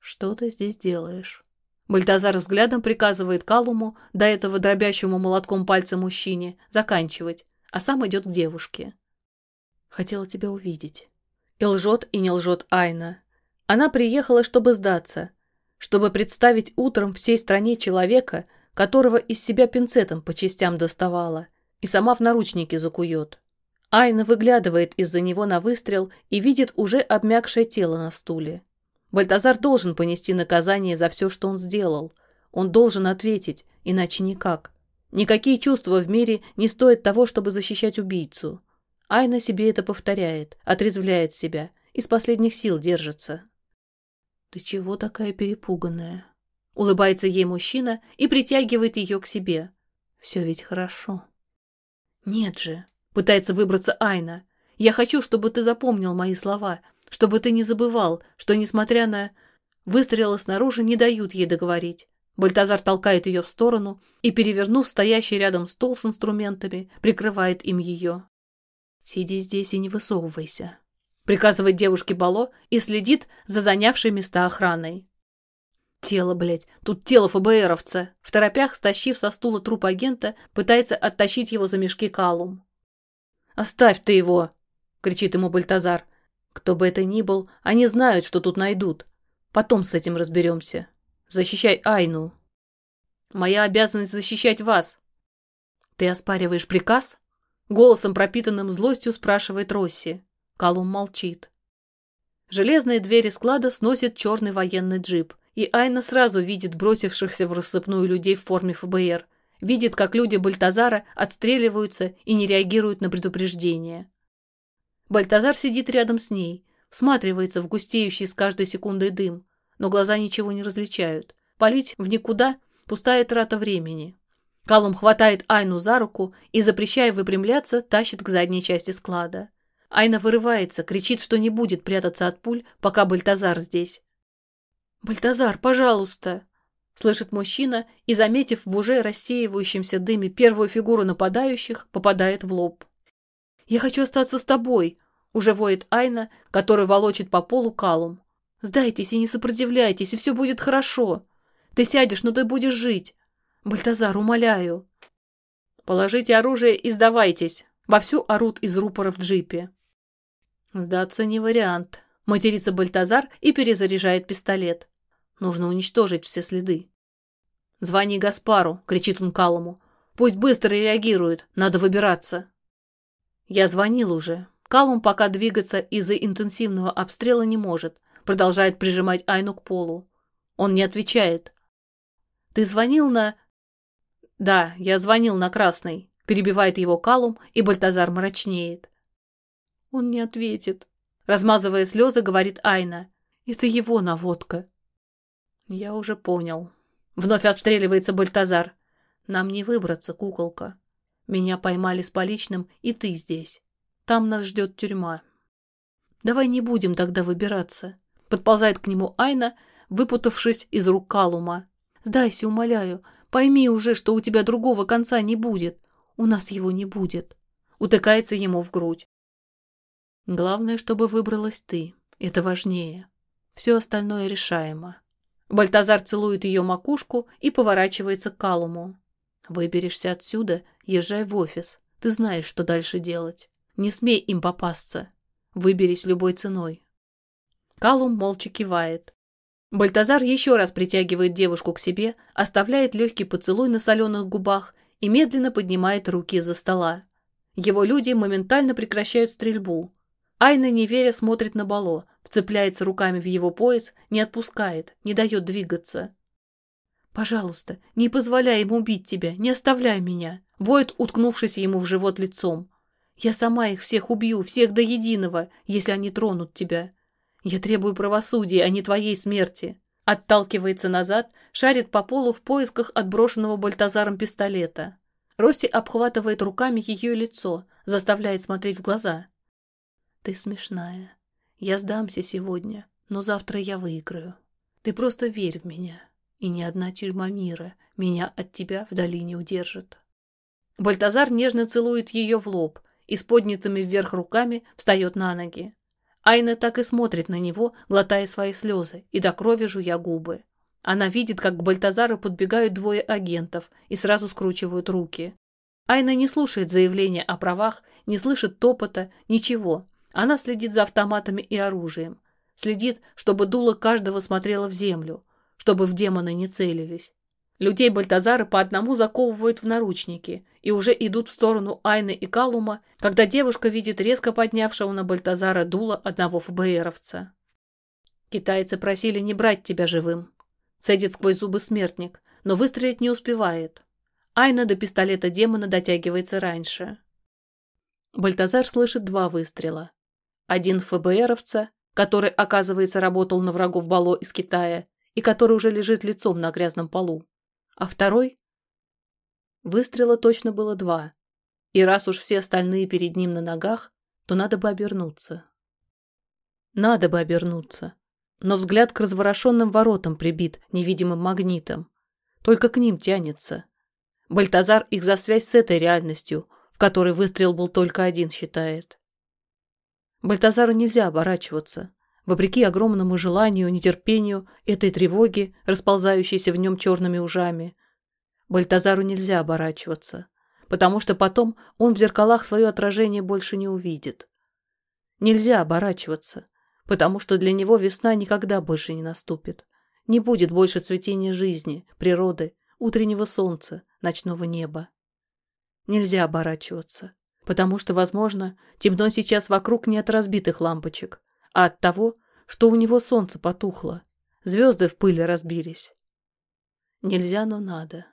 [SPEAKER 1] «Что ты здесь делаешь?» Бальтазар взглядом приказывает Калуму, до этого дробящему молотком пальца мужчине, заканчивать, а сам идет к девушке. «Хотела тебя увидеть». И лжет, и не лжет Айна, она приехала, чтобы сдаться, чтобы представить утром всей стране человека, которого из себя пинцетом по частям доставала, и сама в наручники закует. Айна выглядывает из-за него на выстрел и видит уже обмякшее тело на стуле. Бальтазар должен понести наказание за все, что он сделал. Он должен ответить, иначе никак. Никакие чувства в мире не стоят того, чтобы защищать убийцу. Айна себе это повторяет, отрезвляет себя, из последних сил держится. «Ты чего такая перепуганная?» Улыбается ей мужчина и притягивает ее к себе. «Все ведь хорошо». «Нет же», — пытается выбраться Айна. «Я хочу, чтобы ты запомнил мои слова, чтобы ты не забывал, что, несмотря на...» Выстрелы снаружи не дают ей договорить. Бальтазар толкает ее в сторону и, перевернув стоящий рядом стол с инструментами, прикрывает им ее. «Сиди здесь и не высовывайся», — приказывает девушке Бало и следит за занявшей места охраной. Тело, блядь, тут тело ФБРовца. В торопях, стащив со стула труп агента, пытается оттащить его за мешки Калум. «Оставь ты его!» — кричит ему Бальтазар. «Кто бы это ни был, они знают, что тут найдут. Потом с этим разберемся. Защищай Айну». «Моя обязанность защищать вас». «Ты оспариваешь приказ?» Голосом, пропитанным злостью, спрашивает Росси. Калум молчит. Железные двери склада сносит черный военный джип, и Айна сразу видит бросившихся в рассыпную людей в форме ФБР, видит, как люди Бальтазара отстреливаются и не реагируют на предупреждение. Бальтазар сидит рядом с ней, всматривается в густеющий с каждой секундой дым, но глаза ничего не различают. Полить в никуда – пустая трата времени. Калум хватает Айну за руку и, запрещая выпрямляться, тащит к задней части склада. Айна вырывается, кричит, что не будет прятаться от пуль, пока Бальтазар здесь. «Бальтазар, пожалуйста!» Слышит мужчина и, заметив в уже рассеивающемся дыме первую фигуру нападающих, попадает в лоб. «Я хочу остаться с тобой!» Уже воет Айна, который волочит по полу калум. «Сдайтесь и не сопротивляйтесь, и все будет хорошо. Ты сядешь, но ты будешь жить. Бальтазар, умоляю!» «Положите оружие и сдавайтесь!» Вовсю орут из рупора в джипе. «Сдаться не вариант», — матерится Бальтазар и перезаряжает пистолет. Нужно уничтожить все следы. «Звони Гаспару!» — кричит он Калому. «Пусть быстро реагирует, надо выбираться!» Я звонил уже. Калум пока двигаться из-за интенсивного обстрела не может, продолжает прижимать Айну к полу. Он не отвечает. «Ты звонил на...» «Да, я звонил на Красный», — перебивает его Калум, и Бальтазар мрачнеет. «Он не ответит», — размазывая слезы, говорит Айна. «Это его наводка». «Я уже понял». Вновь отстреливается Бальтазар. «Нам не выбраться, куколка. Меня поймали с поличным, и ты здесь. Там нас ждет тюрьма». «Давай не будем тогда выбираться», — подползает к нему Айна, выпутавшись из рук Калума. «Сдайся, умоляю. Пойми уже, что у тебя другого конца не будет. У нас его не будет». Утыкается ему в грудь. «Главное, чтобы выбралась ты. Это важнее. Все остальное решаемо». Бальтазар целует ее макушку и поворачивается к Калуму. «Выберешься отсюда, езжай в офис. Ты знаешь, что дальше делать. Не смей им попасться. Выберись любой ценой». Калум молча кивает. Бальтазар еще раз притягивает девушку к себе, оставляет легкий поцелуй на соленых губах и медленно поднимает руки из-за стола. Его люди моментально прекращают стрельбу. Айна, не веря, смотрит на Бало, вцепляется руками в его пояс, не отпускает, не дает двигаться. «Пожалуйста, не позволяй ему убить тебя, не оставляй меня!» Воет, уткнувшись ему в живот лицом. «Я сама их всех убью, всех до единого, если они тронут тебя. Я требую правосудия, а не твоей смерти!» Отталкивается назад, шарит по полу в поисках отброшенного Бальтазаром пистолета. Рости обхватывает руками ее лицо, заставляет смотреть в глаза. «Ты смешная. Я сдамся сегодня, но завтра я выиграю. Ты просто верь в меня, и ни одна тюрьма мира меня от тебя вдали не удержит. Бальтазар нежно целует ее в лоб и с поднятыми вверх руками встает на ноги. Айна так и смотрит на него, глотая свои слезы, и до крови жуя губы. Она видит, как к Бальтазару подбегают двое агентов и сразу скручивают руки. Айна не слушает заявления о правах, не слышит топота, ничего, она следит за автоматами и оружием. Следит, чтобы дуло каждого смотрело в землю, чтобы в демоны не целились. Людей Бальтазара по одному заковывают в наручники и уже идут в сторону Айны и Калума, когда девушка видит резко поднявшего на Бальтазара дуло одного ФБРовца. «Китайцы просили не брать тебя живым», — цедит сквозь зубы смертник, но выстрелить не успевает. Айна до пистолета демона дотягивается раньше. Бальтазар слышит два выстрела. Один ФБРовца, который, оказывается, работал на врагов Бало из Китая и который уже лежит лицом на грязном полу. А второй? Выстрела точно было два. И раз уж все остальные перед ним на ногах, то надо бы обернуться. Надо бы обернуться. Но взгляд к разворошенным воротам прибит невидимым магнитом. Только к ним тянется. Бальтазар их за связь с этой реальностью, в которой выстрел был только один, считает. Бальтазару нельзя оборачиваться. Вопреки огромному желанию, нетерпению, этой тревоги, расползающейся в нем черными ужами. Бальтазару нельзя оборачиваться, потому что потом он в зеркалах свое отражение больше не увидит. Нельзя оборачиваться, потому что для него весна никогда больше не наступит. Не будет больше цветения жизни, природы, утреннего солнца, ночного неба. Нельзя оборачиваться, потому что, возможно, темно сейчас вокруг не от разбитых лампочек, а от того, что у него солнце потухло, звезды в пыли разбились. Нельзя, но надо.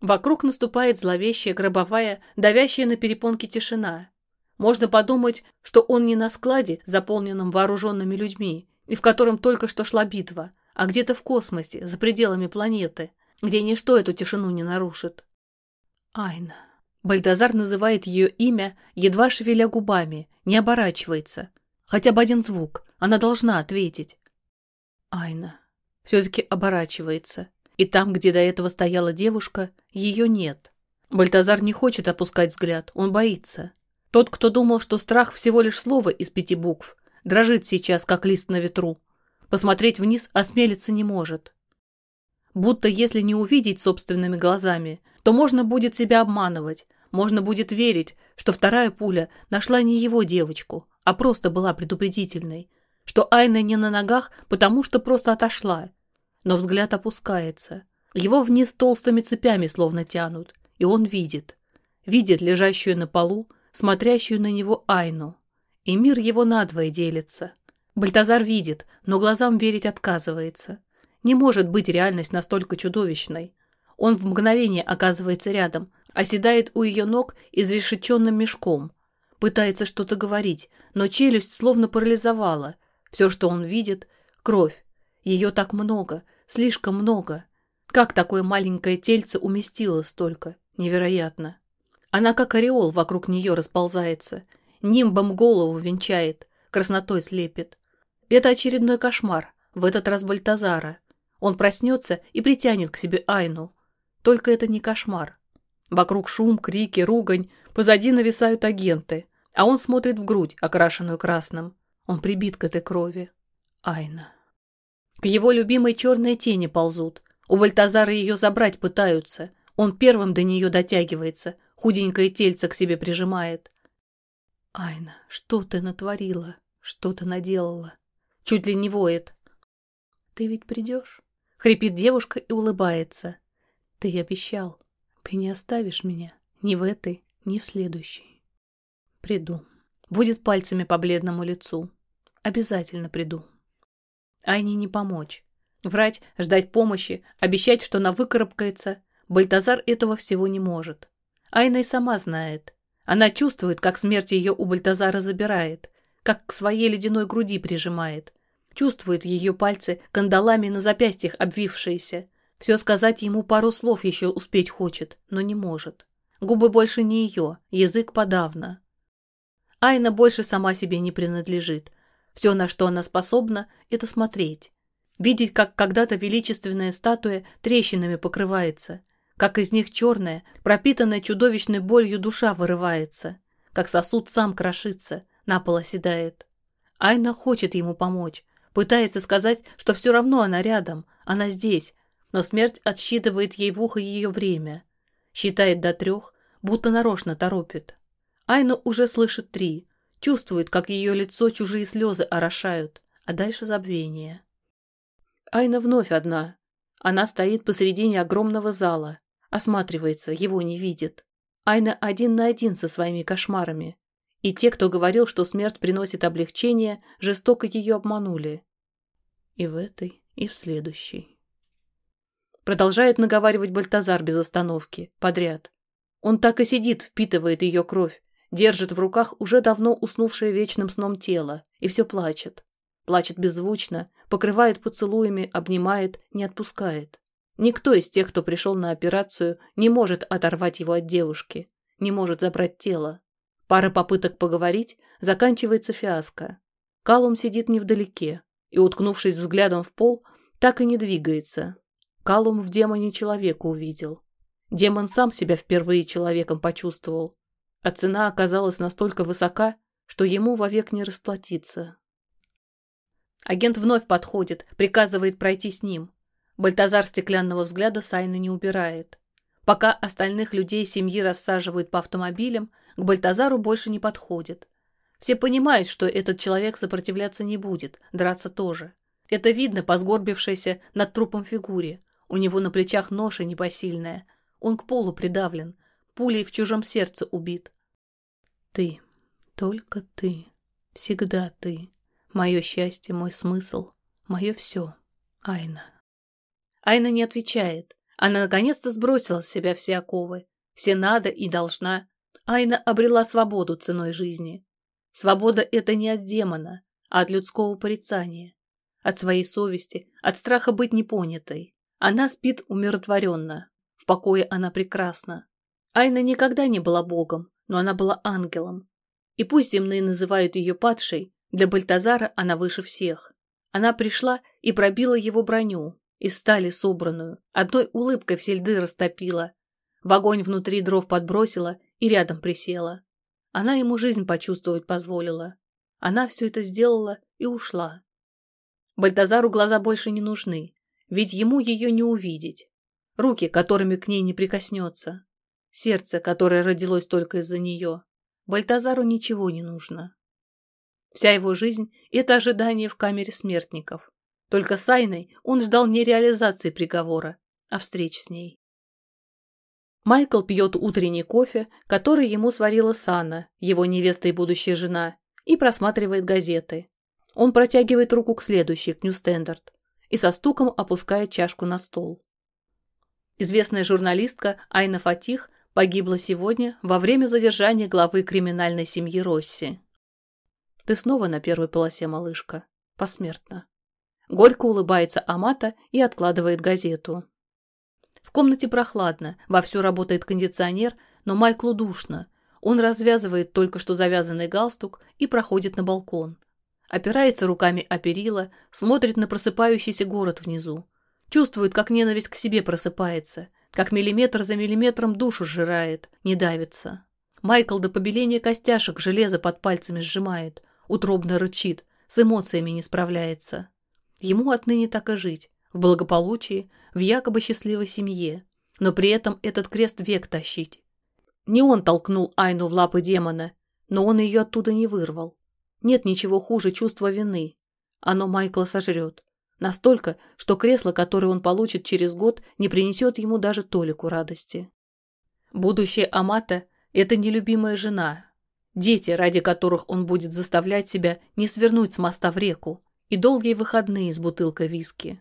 [SPEAKER 1] Вокруг наступает зловещая, гробовая, давящая на перепонки тишина. Можно подумать, что он не на складе, заполненном вооруженными людьми, и в котором только что шла битва, а где-то в космосе, за пределами планеты, где ничто эту тишину не нарушит. Айна. Бальдазар называет ее имя, едва шевеля губами, не оборачивается. Хотя бы один звук, она должна ответить. Айна. Все-таки оборачивается. И там, где до этого стояла девушка, ее нет. Бальтазар не хочет опускать взгляд, он боится. Тот, кто думал, что страх всего лишь слово из пяти букв, дрожит сейчас, как лист на ветру. Посмотреть вниз осмелиться не может. Будто если не увидеть собственными глазами, то можно будет себя обманывать, можно будет верить, что вторая пуля нашла не его девочку, а просто была предупредительной, что Айна не на ногах, потому что просто отошла. Но взгляд опускается. Его вниз толстыми цепями словно тянут, и он видит. Видит лежащую на полу, смотрящую на него Айну. И мир его надвое делится. Бальтазар видит, но глазам верить отказывается. Не может быть реальность настолько чудовищной. Он в мгновение оказывается рядом, оседает у ее ног изрешеченным мешком. Пытается что-то говорить, но челюсть словно парализовала. Все, что он видит — кровь. Ее так много, слишком много. Как такое маленькое тельце уместило столько? Невероятно. Она как ореол вокруг нее расползается, нимбом голову венчает, краснотой слепит. Это очередной кошмар, в этот раз Бальтазара. Он проснется и притянет к себе Айну. Только это не кошмар. Вокруг шум, крики, ругань, позади нависают агенты, а он смотрит в грудь, окрашенную красным. Он прибит к этой крови. Айна. К его любимой черной тени ползут. У Бальтазара ее забрать пытаются. Он первым до нее дотягивается, худенькое тельце к себе прижимает. «Айна, что ты натворила? Что ты наделала?» Чуть ли не воет. «Ты ведь придешь?» Хрипит девушка и улыбается. «Ты обещал. Ты не оставишь меня ни в этой, ни в следующей». «Приду. Будет пальцами по бледному лицу. Обязательно приду». Айне не помочь. Врать, ждать помощи, обещать, что она выкарабкается. Бальтазар этого всего не может. Айна и сама знает. Она чувствует, как смерть ее у Бальтазара забирает, как к своей ледяной груди прижимает. Чувствует ее пальцы кандалами на запястьях обвившиеся. Все сказать ему пару слов еще успеть хочет, но не может. Губы больше не ее, язык подавно. Айна больше сама себе не принадлежит. Все, на что она способна, это смотреть. Видеть, как когда-то величественная статуя трещинами покрывается, как из них черная, пропитанная чудовищной болью душа вырывается, как сосуд сам крошится, на пол оседает. Айна хочет ему помочь, пытается сказать, что все равно она рядом, она здесь, но смерть отсчитывает ей в ухо ее время. Считает до трех, будто нарочно торопит. Айна уже слышит три, чувствует, как ее лицо чужие слезы орошают, а дальше забвение. Айна вновь одна. Она стоит посредине огромного зала, Осматривается, его не видит. Айна один на один со своими кошмарами. И те, кто говорил, что смерть приносит облегчение, жестоко ее обманули. И в этой, и в следующей. Продолжает наговаривать Бальтазар без остановки, подряд. Он так и сидит, впитывает ее кровь, держит в руках уже давно уснувшее вечным сном тело и все плачет. Плачет беззвучно, покрывает поцелуями, обнимает, не отпускает. Никто из тех, кто пришел на операцию, не может оторвать его от девушки, не может забрать тело. Пара попыток поговорить, заканчивается фиаско. Калум сидит невдалеке и, уткнувшись взглядом в пол, так и не двигается. Калум в демоне человека увидел. Демон сам себя впервые человеком почувствовал, а цена оказалась настолько высока, что ему вовек не расплатиться. Агент вновь подходит, приказывает пройти с ним. Бальтазар стеклянного взгляда Сайны не убирает. Пока остальных людей семьи рассаживают по автомобилям, к Бальтазару больше не подходит. Все понимают, что этот человек сопротивляться не будет, драться тоже. Это видно по сгорбившейся над трупом фигуре. У него на плечах ноша непосильная. Он к полу придавлен, пулей в чужом сердце убит. Ты, только ты, всегда ты. Мое счастье, мой смысл, мое все. Айна. Айна не отвечает. Она наконец-то сбросила с себя все оковы. Все надо и должна. Айна обрела свободу ценой жизни. Свобода – это не от демона, а от людского порицания. От своей совести, от страха быть непонятой. Она спит умиротворенно. В покое она прекрасна. Айна никогда не была богом, но она была ангелом. И пусть земные называют ее падшей, для Бальтазара она выше всех. Она пришла и пробила его броню, из стали собранную, одной улыбкой все льды растопила. В огонь внутри дров подбросила и рядом присела. Она ему жизнь почувствовать позволила. Она все это сделала и ушла. Бальтазару глаза больше не нужны, ведь ему ее не увидеть. Руки, которыми к ней не прикоснется. Сердце, которое родилось только из-за нее. Бальтазару ничего не нужно. Вся его жизнь – это ожидание в камере смертников. Только с Айной он ждал не реализации приговора, а встреч с ней. Майкл пьет утренний кофе, который ему сварила Сана, его невеста и будущая жена, и просматривает газеты. Он протягивает руку к следующей, к Ньюстендарт, и со стуком опускает чашку на стол. Известная журналистка Айна Фатих погибла сегодня во время задержания главы криминальной семьи Росси. Ты снова на первой полосе, малышка. Посмертно. Горько улыбается Амата и откладывает газету. В комнате прохладно, вовсю работает кондиционер, но Майклу душно. Он развязывает только что завязанный галстук и проходит на балкон. Опирается руками о перила, смотрит на просыпающийся город внизу. Чувствует, как ненависть к себе просыпается, как миллиметр за миллиметром душу сжирает, не давится. Майкл до побеления костяшек железо под пальцами сжимает, утробно рычит, с эмоциями не справляется. Ему отныне так и жить, в благополучии, в якобы счастливой семье, но при этом этот крест век тащить. Не он толкнул Айну в лапы демона, но он ее оттуда не вырвал. Нет ничего хуже чувства вины. Оно Майкла сожрет. Настолько, что кресло, которое он получит через год, не принесет ему даже толику радости. Будущее Амата – это нелюбимая жена, дети, ради которых он будет заставлять себя не свернуть с моста в реку, и долгие выходные с бутылкой виски.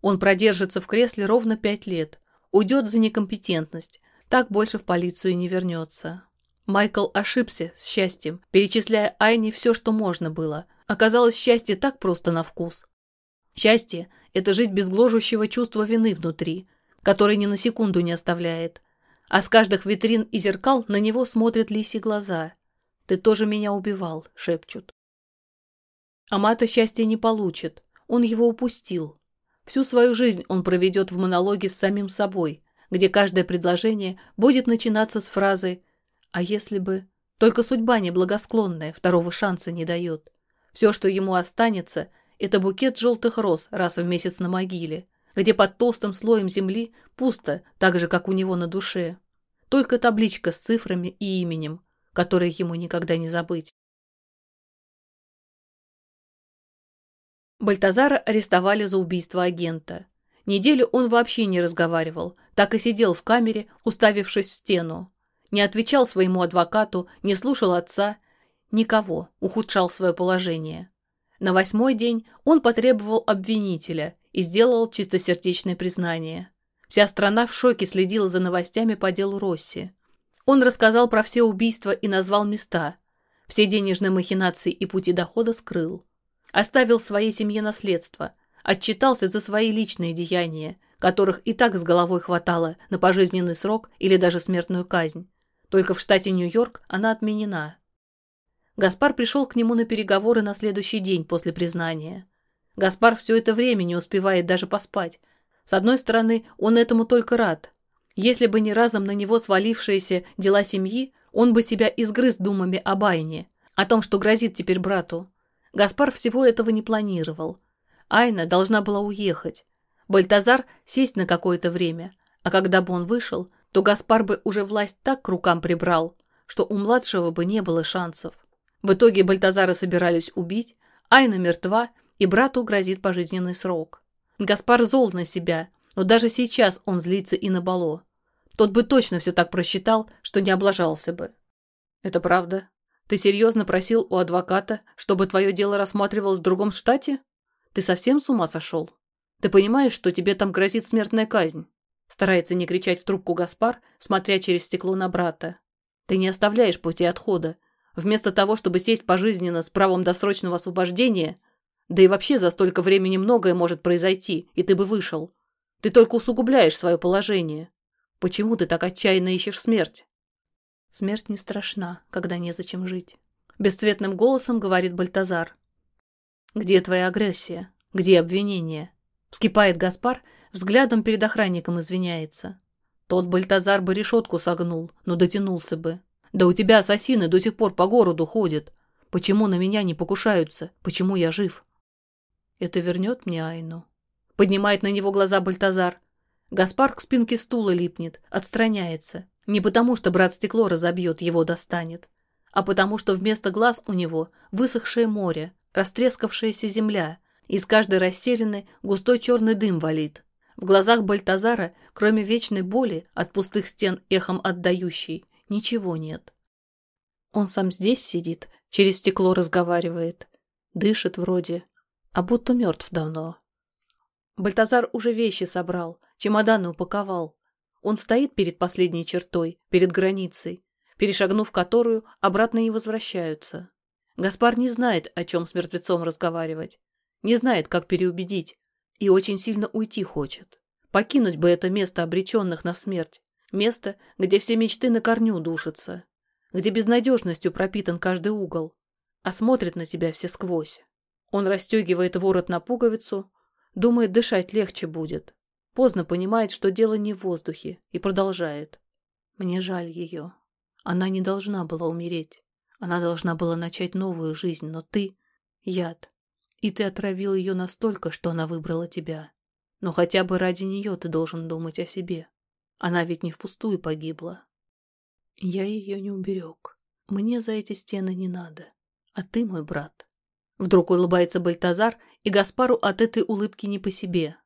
[SPEAKER 1] Он продержится в кресле ровно пять лет, уйдет за некомпетентность, так больше в полицию не вернется. Майкл ошибся с счастьем, перечисляя Айне все, что можно было. Оказалось, счастье так просто на вкус. Счастье – это жить без гложущего чувства вины внутри, который ни на секунду не оставляет. А с каждых витрин и зеркал на него смотрят лисьи глаза. «Ты тоже меня убивал», – шепчут. Амата счастья не получит, он его упустил. Всю свою жизнь он проведет в монологе с самим собой, где каждое предложение будет начинаться с фразы «А если бы...» Только судьба неблагосклонная второго шанса не дает. Все, что ему останется, это букет желтых роз раз в месяц на могиле, где под толстым слоем земли пусто, так же, как у него на душе. Только табличка с цифрами и именем, которое ему никогда не забыть. Бальтазара арестовали за убийство агента. Неделю он вообще не разговаривал, так и сидел в камере, уставившись в стену. Не отвечал своему адвокату, не слушал отца. Никого, ухудшал свое положение. На восьмой день он потребовал обвинителя и сделал чистосердечное признание. Вся страна в шоке следила за новостями по делу Росси. Он рассказал про все убийства и назвал места. Все денежные махинации и пути дохода скрыл. Оставил своей семье наследство. Отчитался за свои личные деяния, которых и так с головой хватало на пожизненный срок или даже смертную казнь. Только в штате Нью-Йорк она отменена. Гаспар пришел к нему на переговоры на следующий день после признания. Гаспар все это время не успевает даже поспать. С одной стороны, он этому только рад. Если бы не разом на него свалившиеся дела семьи, он бы себя изгрыз думами о Байне, о том, что грозит теперь брату. Гаспар всего этого не планировал. Айна должна была уехать. Бальтазар сесть на какое-то время, а когда бы он вышел, то Гаспар бы уже власть так к рукам прибрал, что у младшего бы не было шансов. В итоге Бальтазара собирались убить, Айна мертва, и брату грозит пожизненный срок. Гаспар зол на себя, но даже сейчас он злится и на Бало. Тот бы точно все так просчитал, что не облажался бы. Это правда? Ты серьезно просил у адвоката, чтобы твое дело рассматривалось в другом штате? Ты совсем с ума сошел? Ты понимаешь, что тебе там грозит смертная казнь? Старается не кричать в трубку Гаспар, смотря через стекло на брата. Ты не оставляешь пути отхода. Вместо того, чтобы сесть пожизненно с правом досрочного освобождения, да и вообще за столько времени многое может произойти, и ты бы вышел. Ты только усугубляешь свое положение. Почему ты так отчаянно ищешь смерть? Смерть не страшна, когда незачем жить. Бесцветным голосом говорит Бальтазар. Где твоя агрессия? Где обвинение? Вскипает Гаспар, взглядом перед охранником извиняется. Тот Бальтазар бы решетку согнул, но дотянулся бы. Да у тебя ассасины до сих пор по городу ходят. Почему на меня не покушаются? Почему я жив? Это вернет мне Айну. Поднимает на него глаза Бальтазар. Гаспар к спинке стула липнет, отстраняется. Не потому, что брат стекло разобьет, его достанет, а потому, что вместо глаз у него высохшее море, растрескавшаяся земля, и из каждой растерянной густой черный дым валит. В глазах Бальтазара, кроме вечной боли от пустых стен эхом отдающей, ничего нет. Он сам здесь сидит, через стекло разговаривает, дышит вроде, а будто мертв давно. Бальтазар уже вещи собрал, чемоданы упаковал. Он стоит перед последней чертой, перед границей, перешагнув которую, обратно не возвращаются. Гаспар не знает, о чем с мертвецом разговаривать, не знает, как переубедить, и очень сильно уйти хочет. Покинуть бы это место обреченных на смерть, место, где все мечты на корню душатся, где безнадежностью пропитан каждый угол, а смотрят на тебя все сквозь. Он расстегивает ворот на пуговицу, думает, дышать легче будет. Поздно понимает, что дело не в воздухе, и продолжает. Мне жаль ее. Она не должна была умереть. Она должна была начать новую жизнь, но ты — яд. И ты отравил ее настолько, что она выбрала тебя. Но хотя бы ради нее ты должен думать о себе. Она ведь не впустую погибла. Я ее не уберег. Мне за эти стены не надо. А ты мой брат. Вдруг улыбается Бальтазар, и Гаспару от этой улыбки не по себе.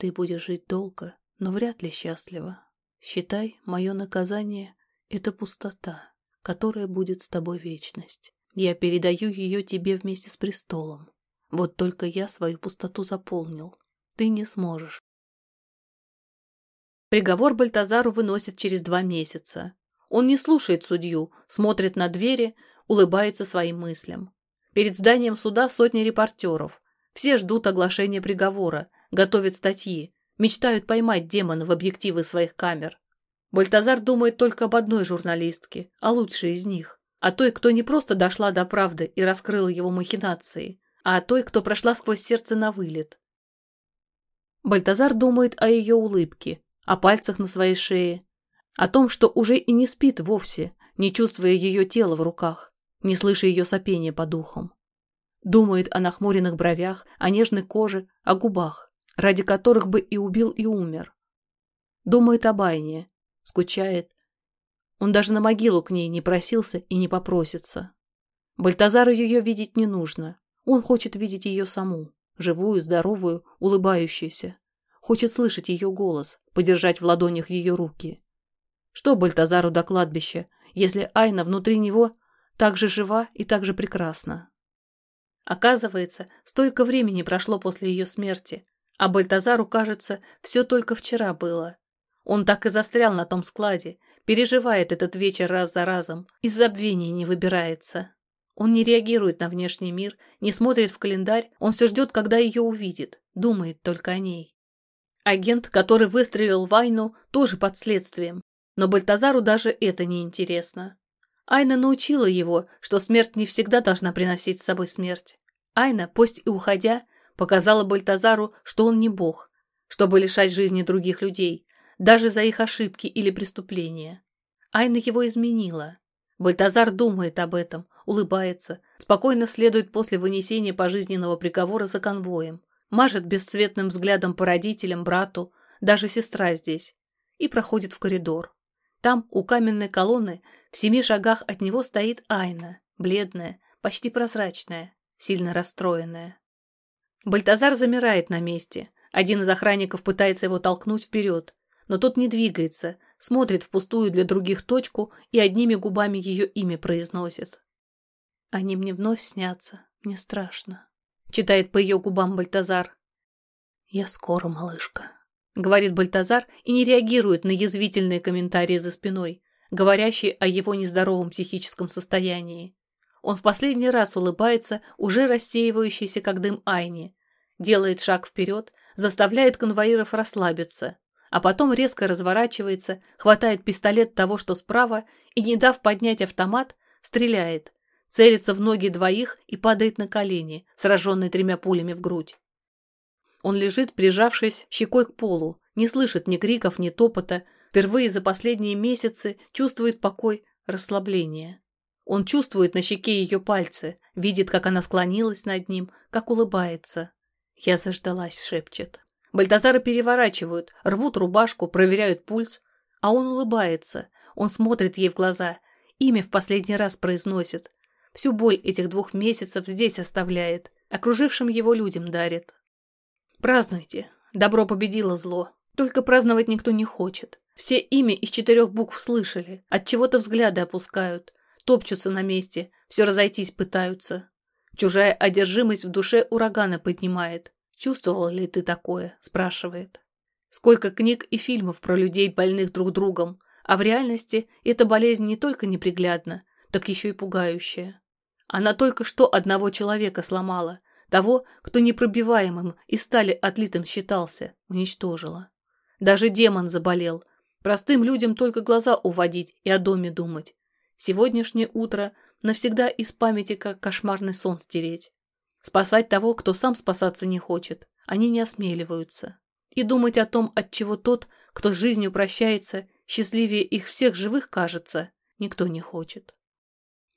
[SPEAKER 1] Ты будешь жить долго, но вряд ли счастливо. Считай, мое наказание — это пустота, которая будет с тобой вечность. Я передаю ее тебе вместе с престолом. Вот только я свою пустоту заполнил. Ты не сможешь. Приговор Бальтазару выносят через два месяца. Он не слушает судью, смотрит на двери, улыбается своим мыслям. Перед зданием суда сотни репортеров. Все ждут оглашения приговора, готовят статьи, мечтают поймать демона в объективы своих камер. Бальтазар думает только об одной журналистке, а лучшей из них. О той, кто не просто дошла до правды и раскрыла его махинации, а о той, кто прошла сквозь сердце на вылет. Бальтазар думает о ее улыбке, о пальцах на своей шее, о том, что уже и не спит вовсе, не чувствуя ее тела в руках не слыша ее сопения по духам. Думает о нахмуренных бровях, о нежной коже, о губах, ради которых бы и убил, и умер. Думает о Байне, скучает. Он даже на могилу к ней не просился и не попросится. Бальтазару ее видеть не нужно. Он хочет видеть ее саму, живую, здоровую, улыбающуюся. Хочет слышать ее голос, подержать в ладонях ее руки. Что Бальтазару до кладбища, если Айна внутри него так же жива и так же прекрасна. Оказывается, столько времени прошло после ее смерти, а Бальтазару, кажется, все только вчера было. Он так и застрял на том складе, Переживает этот вечер раз за разом, из забвения не выбирается. Он не реагирует на внешний мир, не смотрит в календарь, он все ждет, когда ее увидит, думает только о ней. Агент, который выстрелил в Айну, тоже под следствием, но Бальтазару даже это не интересно. Айна научила его, что смерть не всегда должна приносить с собой смерть. Айна, пусть и уходя, показала Бальтазару, что он не бог, чтобы лишать жизни других людей, даже за их ошибки или преступления. Айна его изменила. Бальтазар думает об этом, улыбается, спокойно следует после вынесения пожизненного приговора за конвоем, мажет бесцветным взглядом по родителям, брату, даже сестра здесь, и проходит в коридор. Там, у каменной колонны, в семи шагах от него стоит Айна, бледная, почти прозрачная, сильно расстроенная. Бальтазар замирает на месте. Один из охранников пытается его толкнуть вперед, но тот не двигается, смотрит в пустую для других точку и одними губами ее имя произносит. «Они мне вновь снятся, мне страшно», — читает по ее губам Бальтазар. «Я скоро, малышка», — говорит Бальтазар и не реагирует на язвительные комментарии за спиной, говорящие о его нездоровом психическом состоянии. Он в последний раз улыбается, уже рассеивающийся, как дым Айни, делает шаг вперед, заставляет конвоиров расслабиться, а потом резко разворачивается, хватает пистолет того, что справа, и, не дав поднять автомат, стреляет, целится в ноги двоих и падает на колени, сраженный тремя пулями в грудь. Он лежит, прижавшись щекой к полу, не слышит ни криков, ни топота, впервые за последние месяцы чувствует покой, расслабление. Он чувствует на щеке ее пальцы, видит, как она склонилась над ним, как улыбается. «Я заждалась», — шепчет. Бальтазара переворачивают, рвут рубашку, проверяют пульс, а он улыбается. Он смотрит ей в глаза, имя в последний раз произносит. Всю боль этих двух месяцев здесь оставляет, окружившим его людям дарит. Празднуйте. Добро победило зло. Только праздновать никто не хочет. Все имя из четырех букв слышали, от чего-то взгляды опускают, топчутся на месте, все разойтись пытаются. Чужая одержимость в душе урагана поднимает. «Чувствовал ли ты такое?» – спрашивает. Сколько книг и фильмов про людей, больных друг другом, а в реальности эта болезнь не только неприглядна, так еще и пугающая. Она только что одного человека сломала, того, кто непробиваемым и стали отлитым считался, уничтожила. Даже демон заболел. Простым людям только глаза уводить и о доме думать. Сегодняшнее утро навсегда из памяти как кошмарный сон стереть. Спасать того, кто сам спасаться не хочет, они не осмеливаются. И думать о том, от чего тот, кто с жизнью прощается, счастливее их всех живых кажется, никто не хочет.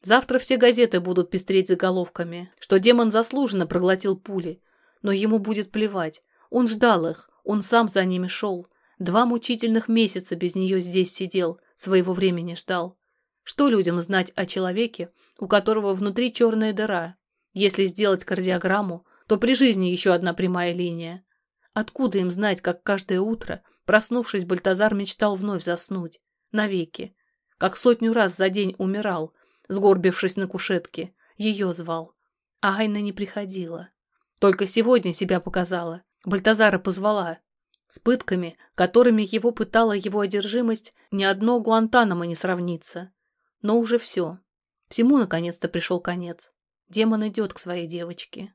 [SPEAKER 1] Завтра все газеты будут пестреть заголовками, что демон заслуженно проглотил пули, но ему будет плевать. Он ждал их, он сам за ними шел. Два мучительных месяца без нее здесь сидел, своего времени ждал. Что людям знать о человеке, у которого внутри черная дыра, если сделать кардиограмму, то при жизни еще одна прямая линия. Откуда им знать, как каждое утро, проснувшись, Бальтазар мечтал вновь заснуть? Навеки. Как сотню раз за день умирал, сгорбившись на кушетке. Ее звал. А Айна не приходила. Только сегодня себя показала. Бальтазара позвала. С пытками, которыми его пытала его одержимость, ни одно Гуантанамо не сравнится. Но уже все. Всему наконец-то пришел конец. Демон идет к своей девочке.